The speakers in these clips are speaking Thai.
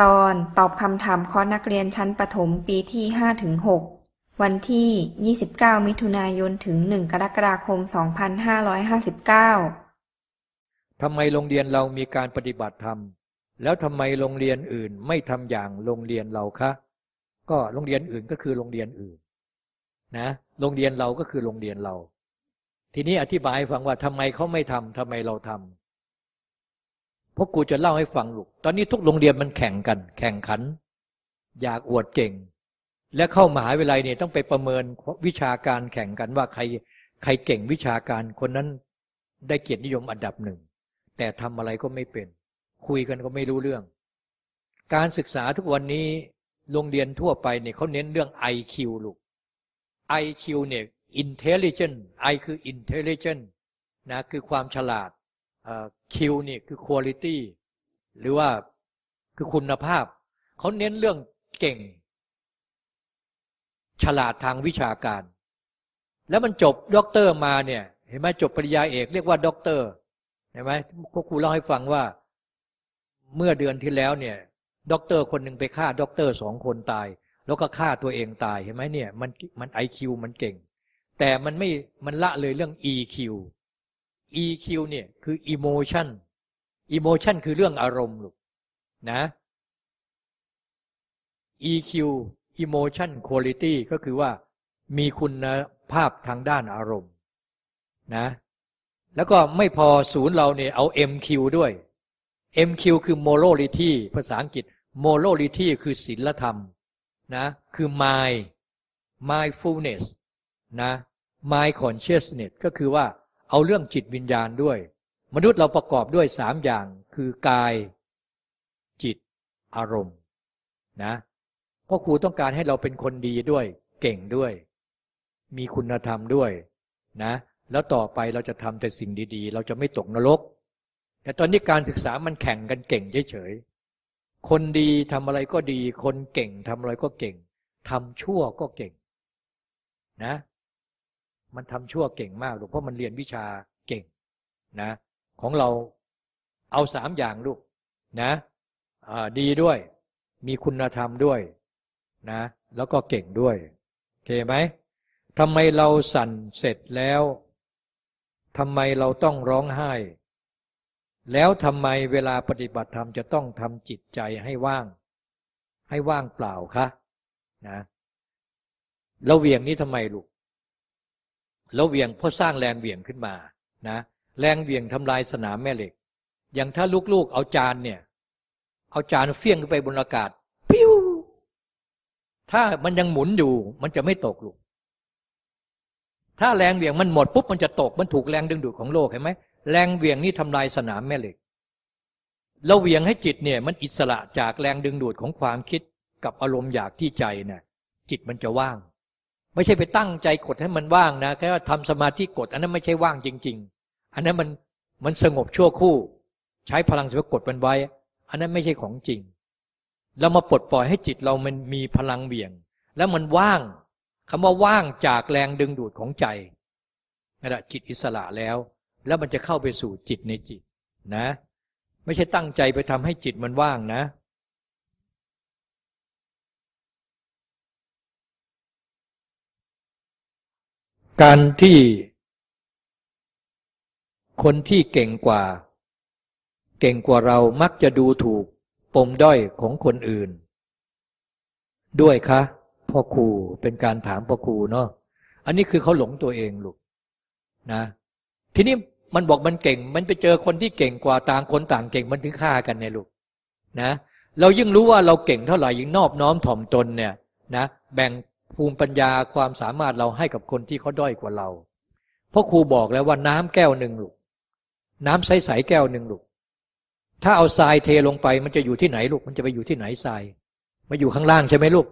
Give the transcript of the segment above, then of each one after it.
ตอนตอบคำถามข้อนักเรียนชั้นประถมปีที่ห้าถึงหกวันที่ 29 มิถุนายนถึง 1 กรกฎาคม 2559 ทำไมโรงเรียนเรามีการปฏิบัติธรรม แล้วทำไมโรงเรียนอื่นไม่ทำอย่างโรงเรียนเราคะ ก็โรงเรียนอื่นก็คือโรงเรียนอื่น นะ โรงเรียนเราก็คือโรงเรียนเรา ทีนี้อธิบายฟังว่าทำไมเขาไม่ทำทำไมเราทำ พราะกูจะเล่าให้ฟังลูก ตอนนี้ทุกโรงเรียนมันแข่งกัน แข่งขัน อยากอวดเก่ง และเข้ามหาวิทยาลัยเนี่ยต้องไปประเมินวิชาการแข่งกันว่าใครใครเก่งวิชาการคนนั้นได้เกียรตินิยมอันดับหนึ่ง แต่ทำอะไรก็ไม่เป็น คุยกันก็ไม่รู้เรื่อง การศึกษาทุกวันนี้โรงเรียนทั่วไปเนี่ยเขาเน้นเรื่อง IQ ลูก IQ เนี่ย intelligent I คือ intelligent นะคือความฉลาด Q นี่คือ quality หรือว่าคือคุณภาพ เขาเน้นเรื่องเก่ง ฉลาดทางวิชาการ แล้วมันจบด็อกเตอร์มาเนี่ย เห็นไหมจบปริญญาเอกเรียกว่าด็อกเตอร์เห็นไหมก็ครูเล่าให้ฟังว่า เมื่อเดือนที่แล้วเนี่ยด็อกเตอร์คนหนึ่งไปฆ่าด็อกเตอร์สองคนตาย แล้วก็ฆ่าตัวเองตายเห็นไหมเนี่ย มันมันไอคิวมันเก่ง แต่มันไม่มันละเลยเรื่อง EQ EQ เนี่ยคือ emotion emotion คือเรื่องอารมณ์ลูกนะ EQ emotion quality ก็คือว่ามีคุณภาพทางด้านอารมณ์นะ แล้วก็ไม่พอศูนย์เราเนี่ยเอา MQ ด้วย MQ คือ morality ภาษาอังกฤษ morality คือศีลธรรมนะ คือ mind mindfulness นะ mind consciousness ก็คือว่า เอาเรื่องจิตวิญญาณด้วย มนุษย์เราประกอบด้วยสามอย่างคือกาย จิต อารมณ์ นะพ่อครูต้องการให้เราเป็นคนดีด้วย เก่งด้วย มีคุณธรรมด้วย นะ แล้วต่อไปเราจะทำแต่สิ่งดี ๆ เราจะไม่ตกนรก แต่ตอนนี้การศึกษามันแข่งกันเก่งเฉยๆคนดีทำอะไรก็ดี คนเก่งทำอะไรก็เก่งทำชั่วก็เก่ง นะ มันทำชั่วเก่งมากลูกเพราะมันเรียนวิชาเก่งนะ ของเราเอาสามอย่างลูกนะดีด้วย มีคุณธรรมด้วยนะ แล้วก็เก่งด้วยโอเคไหมทำไมเราสั่นเสร็จแล้วทำไมเราต้องร้องไห้ แล้วทำไมเวลาปฏิบัติธรรมจะต้องทำจิตใจให้ว่าง ให้ว่างเปล่าคะนะเราเวียงนี้ทำไมลูก แล้วเวียงเพราะสร้างแรงเวียงขึ้นมานะแรงเวียงทำลายสนามแม่เหล็ก อย่างถ้าลูกๆเอาจานเนี่ย เอาจานเฟี้ยงขึ้นไปบนอากาศปิ้วถ้ามันยังหมุนอยู่ มันจะไม่ตกลูกถ้าแรงเวียงมันหมดปุ๊บมันจะตก มันถูกแรงดึงดูดของโลกเห็นไหมแรงเวียงนี่ทำลายสนามแม่เหล็กเราเวียงให้จิตเนี่ยมันอิสระจากแรงดึงดูดของความคิดกับอารมณ์อยากที่ใจเนี่ยจิตมันจะว่าง ไม่ใช่ไปตั้งใจกดให้มันว่างนะแค่ว่าทำสมาธิกด อันนั้นไม่ใช่ว่างจริง ๆ อันนั้นมันมันสงบชั่วคู่ ใช้พลังสมกดมันไว้ อันนั้นไม่ใช่ของจริง เรามาปลดปล่อยให้จิตเรามันมีพลังเบี่ยง แล้วมันว่างคำว่าว่างจากแรงดึงดูดของใจนั่นแหละจิตอิสระแล้ว แล้วมันจะเข้าไปสู่จิตในจิตนะ ไม่ใช่ตั้งใจไปทำให้จิตมันว่างนะ การที่คนที่เก่งกว่า เก่งกว่าเรามักจะดูถูกปมด้อยของคนอื่น ด้วยคะพ่อครูเป็นการถามพ่อครูเนาะอันนี้คือเขาหลงตัวเองลูกนะ ทีนี้มันบอกมันเก่ง มันไปเจอคนที่เก่งกว่าต่างคนต่างเก่งมันถึงฆ่ากันเนี่ยลูกนะ เรายิ่งรู้ว่าเราเก่งเท่าไหร่ยิ่งนอบน้อมถ่อมตนเนี่ยนะ แบ่ง ภูมิปัญญาความสามารถเราให้กับคนที่เขาด้อยกว่าเรา เพราะครูบอกแล้วว่าน้ำแก้วหนึ่งลูกน้ำใสๆแก้วหนึ่งลูกถ้าเอาทรายเทลงไปมันจะอยู่ที่ไหนลูก มันจะไปอยู่ที่ไหนทรายมาอยู่ข้างล่างใช่ไหมลูก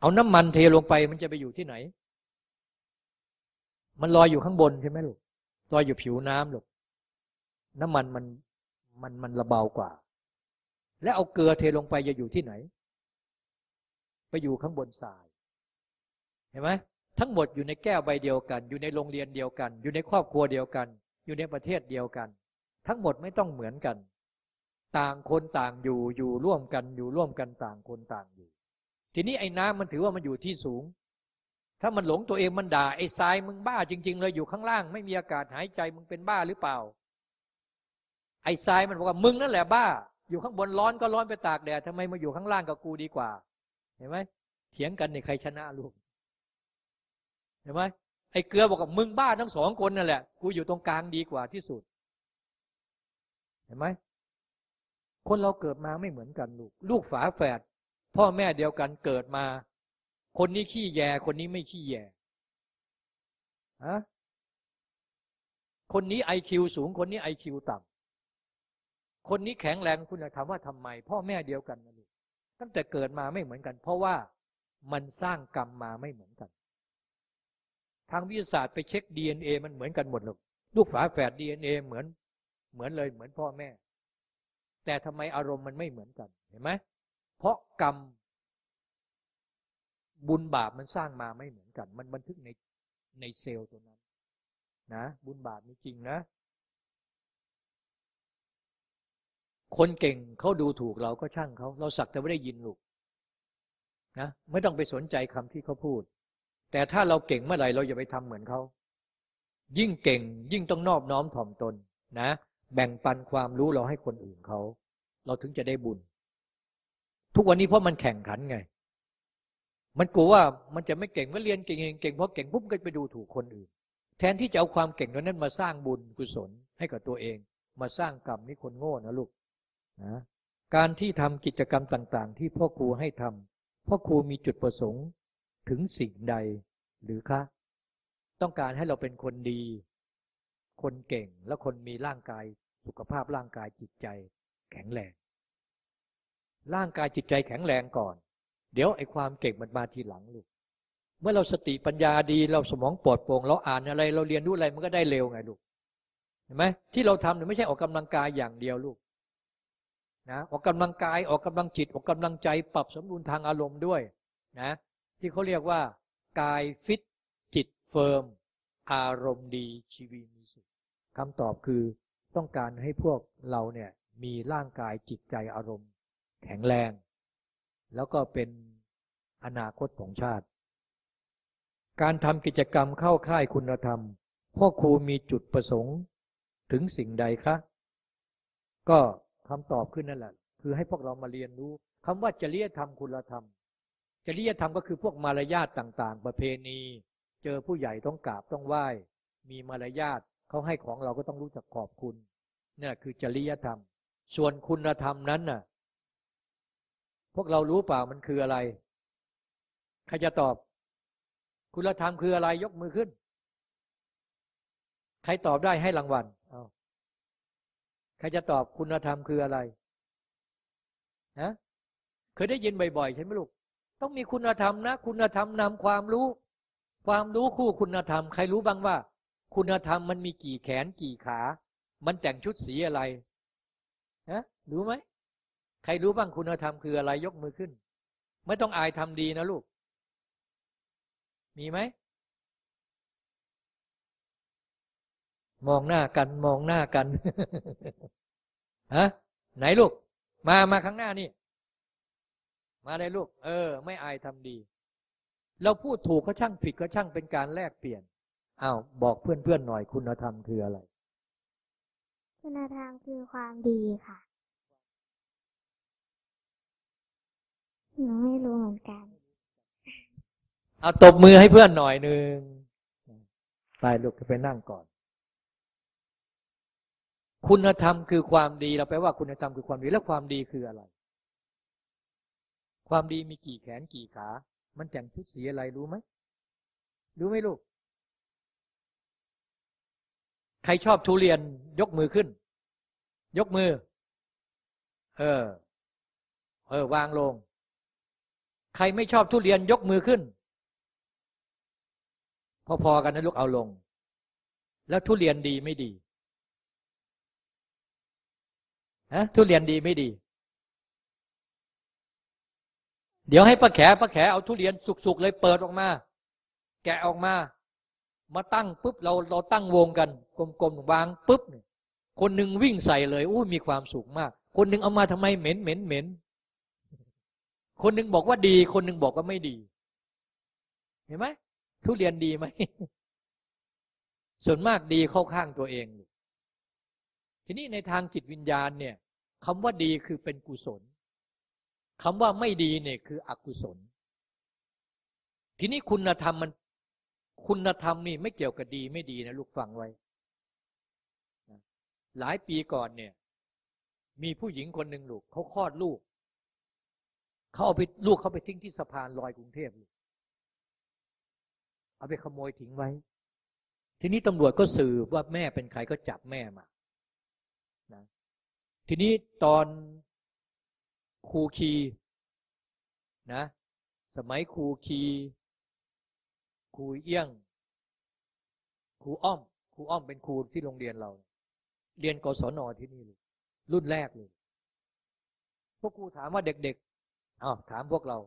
เอาน้ำมันเทลงไปมันจะไปอยู่ที่ไหน มันลอยอยู่ข้างบนใช่ไหมลูกลอยอยู่ผิวน้ำลูกน้ำมันมันมันมันระเบากว่า แล้วเอาเกลือเทลงไปจะอยู่ที่ไหน ไปอยู่ข้างบนทราย ห็นไหมทั้งหมดอยู่ในแก้วใบเดียวกัน อยู่ในโรงเรียนเดียวกัน อยู่ในครอบครัวเดียวกัน อยู่ในประเทศเดียวกัน ทั้งหมดไม่ต้องเหมือนกัน ต่างคนต่างอยู่อยู่ร่วมกันอยู่ร่วมกันต่างคนต่างอยู่ ทีนี้ไอ้น้ำมันถือว่ามันอยู่ที่สูง ถ้ามันหลงตัวเองมันด่าไอ้ทรายมึงบ้าจริง ๆ เลยอยู่ข้างล่าง ไม่มีอากาศหายใจมึงเป็นบ้าหรือเปล่า ไอ้ทรายมันบอกว่ามึงนั่นแหละบ้า อยู่ข้างบนร้อนก็ร้อนไปตากแดดทำไมมาอยู่ข้างล่างกับกูดีกว่า เห็นไหมเถียงกันในใครชนะลูก เห็นไหมไอ้เกลือบอกกับมึงบ้าทั้งสองคนนั่นแหละ กูอยู่ตรงกลางดีกว่าที่สุด เห็นไหมคนเราเกิดมาไม่เหมือนกันลูก ลูกฝาแฝดพ่อแม่เดียวกันเกิดมา คนนี้ขี้แย คนนี้ไม่ขี้แยฮะคนนี้ไอคิวสูง คนนี้ไอคิวต่ำคนนี้แข็งแรงคุณจะถามว่าทำไม พ่อแม่เดียวกันนะลูกตั้งแต่เกิดมาไม่เหมือนกัน เพราะว่ามันสร้างกรรมมาไม่เหมือนกัน ทางวิทยาศาสตร์ไปเช็ค DNA มันเหมือนกันหมดหรอกลูกฝาแฝด DNA เหมือน เหมือนเลยเหมือนพ่อแม่ แต่ทำไมอารมณ์มันไม่เหมือนกันเห็นไหมเพราะกรรม บุญบาปมันสร้างมาไม่เหมือนกัน มันบันทึกในในเซลล์ตัวนั้น นะ บุญบาปนี่จริงนะ คนเก่งเขาดูถูกเราก็ช่างเขา เราสักแต่ไม่ได้ยินลูกนะไม่ต้องไปสนใจคำที่เขาพูด แต่ถ้าเราเก่งเมื่อไหร่เราอย่าไปทำเหมือนเขา ยิ่งเก่งยิ่งต้องนอบน้อมถ่อมตนนะ แบ่งปันความรู้เราให้คนอื่นเขา เราถึงจะได้บุญ ทุกวันนี้เพราะมันแข่งขันไง มันกลัวว่ามันจะไม่เก่งว่าเรียนเก่งเก่งเพราะเก่งปุ๊บก็ไปดูถูกคนอื่น แทนที่จะเอาความเก่งนั้นมาสร้างบุญกุศลให้กับตัวเอง มาสร้างกรรมนี่คนโง่นะลูกนะการที่ทำกิจกรรมต่าง ๆ ที่พ่อครูให้ทำพ่อครูมีจุดประสงค์ ถึงสิ่งใดหรือคะ ต้องการให้เราเป็นคนดี คนเก่งและคนมีร่างกายสุขภาพร่างกายจิตใจ แข็งแรง ร่างกายจิตใจแข็งแรงก่อน เดี๋ยวไอ้ความเก่งมันมาทีหลังลูกเมื่อเราสติปัญญาดีเราสมองปลอดโปร่งเราอ่านอะไร เราเรียนรู้อะไรมันก็ได้เร็วไงลูกเห็นไหมที่เราทำเนี่ยไม่ใช่ออกกำลังกายอย่างเดียวลูกนะออกกำลังกายออกกำลังจิตออกกำลังใจปรับสมดุลทางอารมณ์ด้วยนะ ที่เขาเรียกว่า กายฟิตจิต firm อารมณ์ดีชีวิตมีสุขคำตอบคือต้องการให้พวกเราเนี่ยมีร่างกายจิตใจอารมณ์ แข็งแรง แล้วก็เป็นอนาคตของชาติ การทำกิจกรรมเข้าค่ายคุณธรรม พ่อครูมีจุดประสงค์ถึงสิ่งใดคะ ก็คำตอบขึ้นนั่นแหละ คือให้พวกเรามาเรียนรู้คำว่าจริยธรรมคุณธรรม จริยธรรมก็คือพวกมารยาทต่างๆ ประเพณี เจอผู้ใหญ่ต้องกราบต้องไหว้ มีมารยาทเขาให้ของเราก็ต้องรู้จักขอบคุณนี่คือจริยธรรม ส่วนคุณธรรมนั้นน่ะ พวกเรารู้เปล่ามันคืออะไรใครจะตอบ คุณธรรมคืออะไรยกมือขึ้น ใครตอบได้ให้รางวัลเอาใครจะตอบคุณธรรมคืออะไรนะเคยได้ยินบ่อยๆใช่ไหมลูก ต้องมีคุณธรรมนะ คุณธรรมนำความรู้ ความรู้คู่คุณธรรม ใครรู้บ้างว่า คุณธรรมมันมีกี่แขนกี่ขา มันแต่งชุดสีอะไรนะรู้ไหมใครรู้บ้างคุณธรรมคืออะไรยกมือขึ้น ไม่ต้องอายทำดีนะลูก มีไหมมองหน้ากันมองหน้ากันฮะไหนลูก มามาข้างหน้านี่ มาเลยลูก เออ ไม่อายทำดี เราพูดถูกก็ช่างผิดก็ช่างเป็นการแลกเปลี่ยนอ้าวบอกเพื่อนๆหน่อยคุณธรรมคืออะไร คุณธรรมคือความดีค่ะหนูไม่รู้เหมือนกัน เอาตบมือให้เพื่อนหน่อยหนึ่งไปลูกจะไปนั่งก่อน คุณธรรมคือความดีเราแปลว่าคุณธรรมคือความดีแล้วความดีคืออะไร ความดีมีกี่แขนกี่ขา มันแต่งชุดสีอะไรรู้ไหม รู้ไหมลูก ใครชอบทุเรียนยกมือขึ้น ยกมือ เออ เออ วางลง ใครไม่ชอบทุเรียนยกมือขึ้น พอๆกันนะลูกเอาลง แล้วทุเรียนดีไม่ดีฮะทุเรียนดีไม่ดี เดี๋ยวให้ป้าแขป้าแขเอาทุเรียนสุกๆเลยเปิดออกมา แกะออกมา มาตั้งปุ๊บเราเราตั้งวงกัน กลมๆวางปุ๊บคนหนึ่งวิ่งใส่เลยอู้มีความสุขมาก คนหนึ่งเอามาทำไมเหม็นเหม็นเหม็นคนหนึ่งบอกว่าดี คนหนึ่งบอกว่าไม่ดี เห็นไหมทุเรียนดีไหมส่วนมากดีเข้าข้างตัวเอง ทีนี้ในทางจิตวิญญาณเนี่ยคำว่าดีคือเป็นกุศล คำว่าไม่ดีเนี่ยคืออกุศล ทีนี้คุณธรรมมัน คุณธรรมนี่ไม่เกี่ยวกับดีไม่ดีนะลูกฟังไว้ หลายปีก่อนเนี่ย มีผู้หญิงคนหนึ่งลูกเขาคลอดลูกเขาเอาไปลูกเขาไปทิ้งที่สะพานลอยกรุงเทพลูกเอาไปขโมยทิ้งไว้ ทีนี้ตำรวจก็สืบว่าแม่เป็นใครก็จับแม่มานะทีนี้ตอน ครูคีนะ สมัยครูคีครูเอี้ยงครูอ้อมครูอ้อมเป็นครูที่โรงเรียนเรา เรียนกศนที่นี่เลยรุ่นแรกเลยพวกครูถามว่าเด็กๆอ้าวถามพวกเรา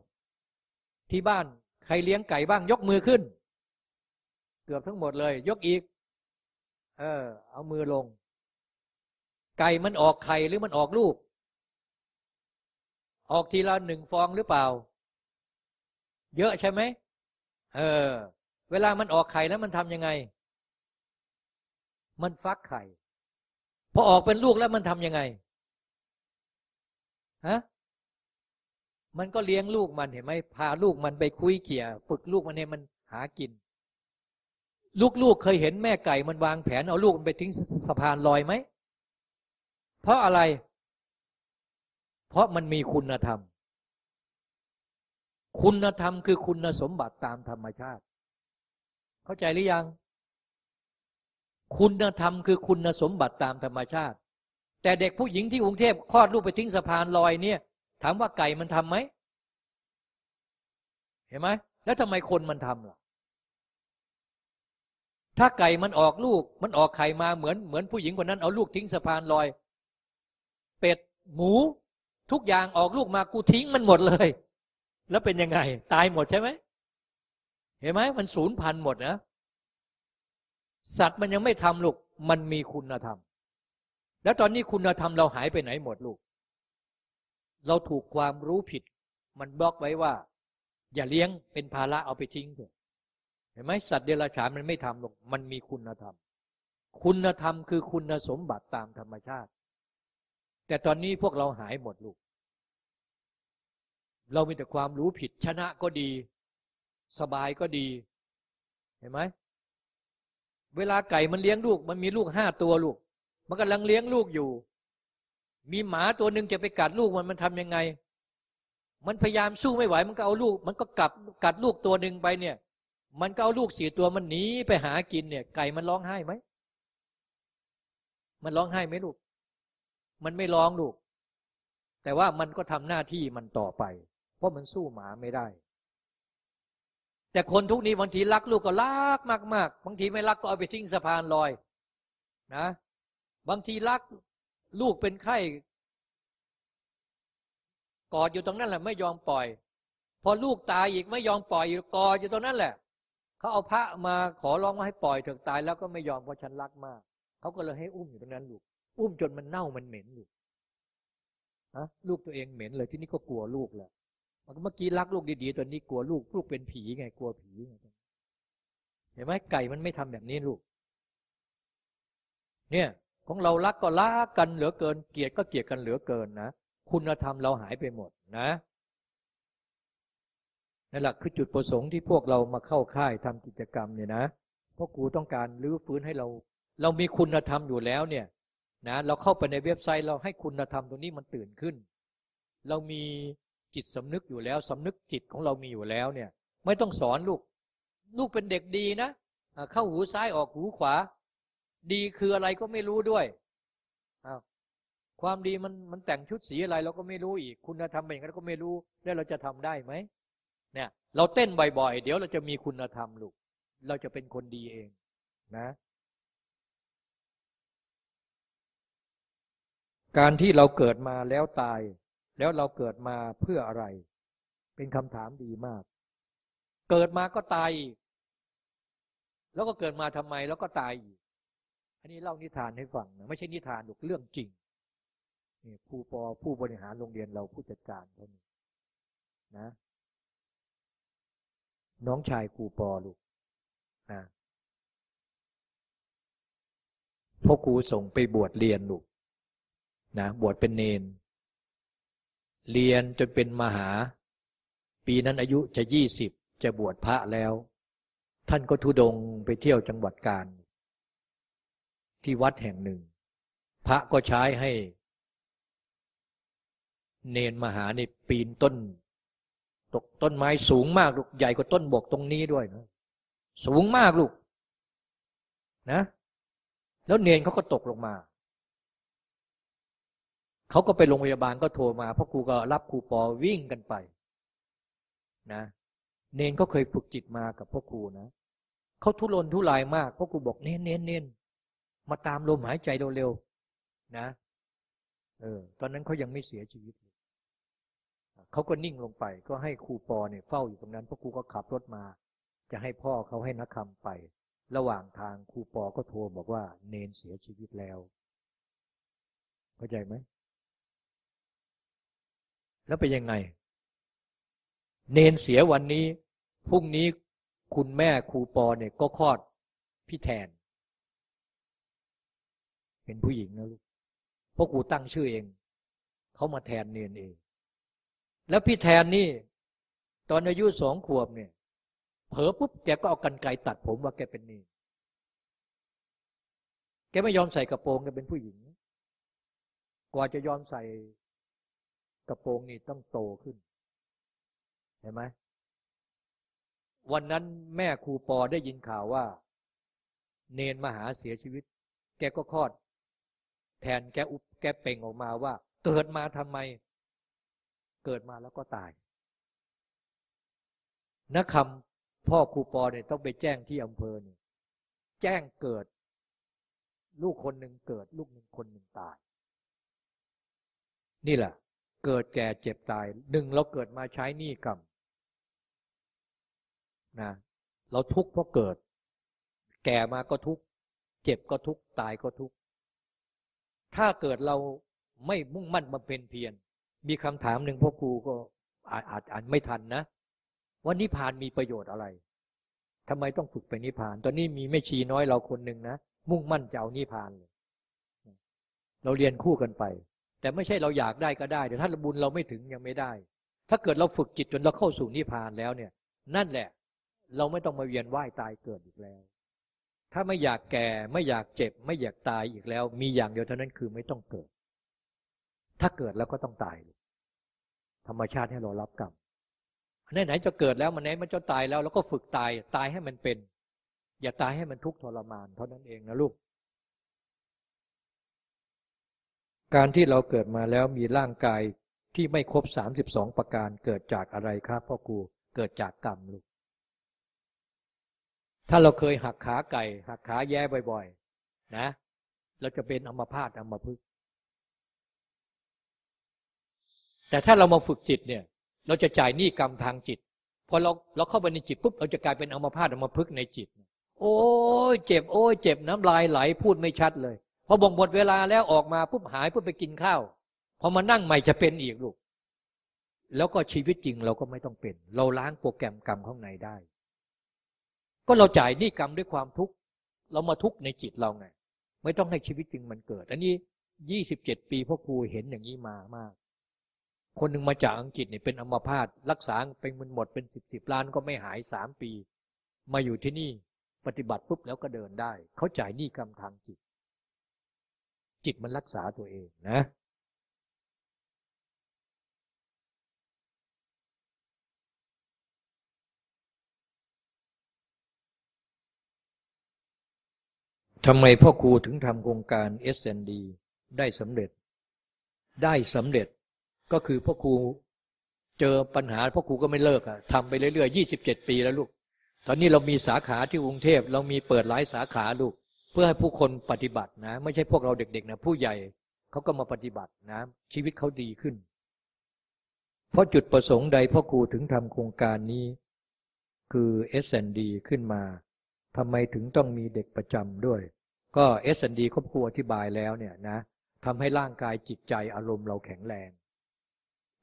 ที่บ้านใครเลี้ยงไก่บ้างยกมือขึ้น เกือบทั้งหมดเลย ยกอีก เออ เอามือลง ไก่มันออกไข่หรือมันออกลูก ออกทีละหนึ่งฟองหรือเปล่า เยอะใช่ไหมเออ เวลามันออกไข่แล้วมันทำยังไง มันฟักไข่ พอออกเป็นลูกแล้วมันทำยังไงฮะมันก็เลี้ยงลูกมันเห็นไหมพาลูกมันไปคุยเขี่ยฝึกลูกมันให้มันหากิน ลูกๆเคยเห็นแม่ไก่มันวางแผนเอาลูกมันไปทิ้งสะพานลอยไหม เพราะอะไร เพราะมันมีคุณธรรม คุณธรรมคือคุณสมบัติตามธรรมชาติ เข้าใจหรือยัง คุณธรรมคือคุณสมบัติตามธรรมชาติ แต่เด็กผู้หญิงที่กรุงเทพคลอดลูกไปทิ้งสะพานลอยเนี่ย ถามว่าไก่มันทำไหม เห็นไหม แล้วทำไมคนมันทำล่ะถ้าไก่มันออกลูก มันออกไข่มาเหมือนเหมือนผู้หญิงคนนั้นเอาลูกทิ้งสะพานลอย เป็ดหมู ทุกอย่างออกลูกมากูทิ้งมันหมดเลย แล้วเป็นยังไง ตายหมดใช่ไหมเห็นไหมมันสูญพันหมดนะสัตว์มันยังไม่ทำลูก มันมีคุณธรรม แล้วตอนนี้คุณธรรมเราหายไปไหนหมดลูก เราถูกความรู้ผิด มันบล็อกไว้ว่า อย่าเลี้ยงเป็นภาระเอาไปทิ้งเถอะเห็นไหมสัตว์เดรัจฉานมันไม่ทำหรอกมันมีคุณธรรม คุณธรรมคือคุณสมบัติตามธรรมชาติ แต่ตอนนี้พวกเราหายหมดลูก เรามีแต่ความรู้ผิดชนะก็ดี สบายก็ดี เห็นไหม เวลาไก่มันเลี้ยงลูก มันมีลูกห้าตัวลูก มันกำลังเลี้ยงลูกอยู่ มีหมาตัวหนึ่งจะไปกัดลูกมันมันทำยังไง มันพยายามสู้ไม่ไหว มันก็เอาลูก มันก็กัดกัดลูกตัวหนึ่งไปเนี่ย มันก็เอาลูกสี่ตัวมันหนีไปหากินเนี่ย ไก่มันร้องไห้ไหม มันร้องไห้ไหมลูก มันไม่ร้องลูก แต่ว่ามันก็ทำหน้าที่มันต่อไป เพราะมันสู้หมาไม่ได้ แต่คนทุกนี้บางทีรักลูกก็รักมากๆบางทีไม่รักก็เอาไปทิ้งสะพานลอย นะ บางทีรักลูกเป็นไข้กอดอยู่ตรงนั้นแหละไม่ยอมปล่อย พอลูกตายอีกไม่ยอมปล่อยอยู่กอดอยู่ตรงนั้นแหละเขาเอาพระมาขอร้องว่าให้ปล่อยถึงตายแล้วก็ไม่ยอมเพราะฉันรักมากเขาก็เลยให้อุ้มอยู่ตรงนั้นลูก อุ้มจนมันเน่ามันเหม็นลูกฮะลูกตัวเองเหม็นเลยที่นี่ก็กลัวลูกแหละเมื่อกี้รักลูกดีๆตอนนี้กลัวลูกลูกเป็นผีไงกลัวผีไงเห็นไหมไก่มันไม่ทำแบบนี้ลูก เนี่ย ของเรารักก็รักกันเหลือเกิน เกลียดก็เกลียดกันเหลือเกินนะคุณธรรมเราหายไปหมดนะนั่นแหละคือจุดประสงค์ที่พวกเรามาเข้าค่ายทำกิจกรรมเนี่ยนะเพราะครูต้องการรื้อฟื้นให้เรา เรามีคุณธรรมอยู่แล้วเนี่ย นะเราเข้าไปในเว็บไซต์เราให้คุณธรรมตรงนี้มันตื่นขึ้น เรามีจิตสำนึกอยู่แล้วสำนึกจิตของเรามีอยู่แล้วเนี่ย ไม่ต้องสอนลูก ลูกเป็นเด็กดีนะเข้าหูซ้ายออกหูขวา ดีคืออะไรก็ไม่รู้ด้วยความดีมันมันแต่งชุดสีอะไรเราก็ไม่รู้อีก คุณธรรมเป็นอย่างนั้นก็ไม่รู้แล้วเราจะทำได้ไหมเนี่ย เราเต้นบ่อยๆ เดี๋ยวเราจะมีคุณธรรมลูก เราจะเป็นคนดีเอง นะ การที่เราเกิดมาแล้วตาย แล้วเราเกิดมาเพื่ออะไร เป็นคำถามดีมาก เกิดมาก็ตายอีกแล้วก็เกิดมาทำไมแล้วก็ตายอีกอันนี้เล่านิทานให้ฟังนะไม่ใช่นิทานหรอกเรื่องจริงนี่ครูปอผู้บริหารโรงเรียนเราผู้จัดการเขานี่นะ น้องชายครูปอลูกนะพ่อครูส่งไปบวชเรียนลูก นะบวชเป็นเนน เรียนจนเป็นมหา ปีนั้นอายุจะยี่สิบจะบวชพระแล้ว ท่านก็ทุดงไปเที่ยวจังหวัดกาญที่วัดแห่งหนึ่ง พระก็ใช้ให้ เนนมหาในปีนต้น ตกต้นไม้สูงมากลูกใหญ่กว่าต้นบกตรงนี้ด้วยนะสูงมากลูกนะ แล้วเนนเขาก็ตกลงมา เขาก็ไปโรงพยาบาลก็โทรมาพ่อครูก็รับครูปอวิ่งกันไป นะ เนนก็เคยฝึกจิตมากับพ่อครูนะเขาทุรนทุรายมากพ่อครูบอกเน้นเน้นเน้นมาตามลมหายใจเร็วๆนะ เออ ตอนนั้นเขายังไม่เสียชีวิตเขาก็นิ่งลงไป ก็ให้ครูปอเนี่ยเฝ้าอยู่ตรงนั้นพ่อครูก็ขับรถมา จะให้พ่อเขาให้นักคำไป ระหว่างทางครูปอก็โทรบอกว่า เนนเสียชีวิตแล้ว เข้าใจไหม แล้วเป็นยังไง เนนเสียวันนี้พรุ่งนี้คุณแม่ครูปอเนี่ยก็คลอดพี่แทน เป็นผู้หญิงนะลูกเพราะครูตั้งชื่อเอง เขามาแทนเนนเอง แล้วพี่แทนนี่ ตอนอายุสองขวบเนี่ย เผลอปุ๊บแกก็เอากันไกตัดผมว่าแกเป็นเนนแกไม่ยอมใส่กระโปรงแกเป็นผู้หญิง กว่าจะยอมใส่ กระโปรงนี่ต้องโตขึ้น เห็นไหมวันนั้นแม่ครูปอได้ยินข่าวว่า เนนมหาเสียชีวิต แกก็คลอด แทนแกอุบแกเป่งออกมาว่า เกิดมาทำไม เกิดมาแล้วก็ตายนักคำพ่อครูปอเนี่ยต้องไปแจ้งที่อำเภอเนี่ยแจ้งเกิด ลูกคนหนึ่งเกิด ลูกหนึ่งคนหนึ่งตาย นี่แหละ เกิดแก่เจ็บตายหนึ่งเราเกิดมาใช้หนี้กรรมนะเราทุกข์เพราะเกิด แก่มาก็ทุกข์เจ็บก็ทุกข์ตายก็ทุกข์ถ้าเกิดเราไม่มุ่งมั่นมาเป็นเพียรมีคำถามหนึ่งพ่อครูก็อาจอาจอ่านไม่ทันนะว่านิพพานมีประโยชน์อะไรทำไมต้องฝึกไปนิพพาน ตอนนี้มีไม่ชีน้อยเราคนหนึ่งนะมุ่งมั่นจะเอานิพพานเราเรียนคู่กันไป แต่ไม่ใช่เราอยากได้ก็ได้แต่ถ้าบุญเราไม่ถึงยังไม่ได้ ถ้าเกิดเราฝึกจิตจนเราเข้าสู่นิพพานแล้วเนี่ย นั่นแหละ เราไม่ต้องมาเวียนว่ายตายเกิดอีกแล้ว ถ้าไม่อยากแก่ไม่อยากเจ็บ ไม่อยากตายอีกแล้ว มีอย่างเดียวเท่านั้นคือไม่ต้องเกิด ถ้าเกิดแล้วก็ต้องตายธรรมชาติให้เรารับกรรมไหนไหนจะเกิดแล้วมันไหนมันจะตายแล้ว แล้วก็ฝึกตายตายให้มันเป็น อย่าตายให้มันทุกข์ทรมานเท่านั้นเองนะลูก การที่เราเกิดมาแล้วมีร่างกายที่ไม่ครบสามสิบสองประการเกิดจากอะไรครับพ่อครูเกิดจากกรรมลูกถ้าเราเคยหักขาไก่ หักขาแย่บ่อย ๆ นะ เราจะเป็นอัมพาตอัมพฤกษ์แต่ถ้าเรามาฝึกจิตเนี่ย เราจะจ่ายหนี้กรรมทางจิตพอเราเราเข้าไปในจิตปุ๊บเราจะกลายเป็นอัมพาตอัมพฤกษ์ในจิต โอ้ยเจ็บ โอ้ยเจ็บน้ำลายไหลพูดไม่ชัดเลย พอบ่งหมดเวลาแล้วออกมาปุ๊บหายปุ๊บไปกินข้าวพอมานั่งใหม่จะเป็นอีกลูก แล้วก็ชีวิตจริงเราก็ไม่ต้องเป็น เราล้างโปรแกรมกรรมข้างในได้ ก็เราจ่ายหนี้กรรมด้วยความทุกข์เรามาทุกข์ในจิตเราไง ไม่ต้องให้ชีวิตจริงมันเกิด อันนี้ยี่สิบเจ็ดปีพ่อครูเห็นอย่างนี้มามาก คนหนึ่งมาจากอังกฤษเนี่ยเป็นอัมพาตรักษาเป็นมันหมดเป็นสิบสิบล้านก็ไม่หายสามปี มาอยู่ที่นี่ปฏิบัติปุ๊บแล้วก็เดินได้ เขาจ่ายหนี้กรรมทางจิต จิตมันรักษาตัวเองนะ ทำไมพ่อครูถึงทำโครงการ SND ได้สำเร็จ ได้สำเร็จก็คือพ่อครูเจอปัญหาพ่อครูก็ไม่เลิกอะทำไปเรื่อยๆยี่สิบเจ็ดปีแล้วลูก ตอนนี้เรามีสาขาที่กรุงเทพ เรามีเปิดหลายสาขาลูก เพื่อให้ผู้คนปฏิบัตินะ ไม่ใช่พวกเราเด็ก ๆ นะ ผู้ใหญ่เขาก็มาปฏิบัตินะ ชีวิตเขาดีขึ้น เพราะจุดประสงค์ใดพ่อครูถึงทำโครงการนี้ คือ SND ขึ้นมาทำไมถึงต้องมีเด็กประจำด้วย ก็ S&D ครอบครัวอธิบายแล้วเนี่ยนะทำให้ร่างกายจิตใจอารมณ์เราแข็งแรง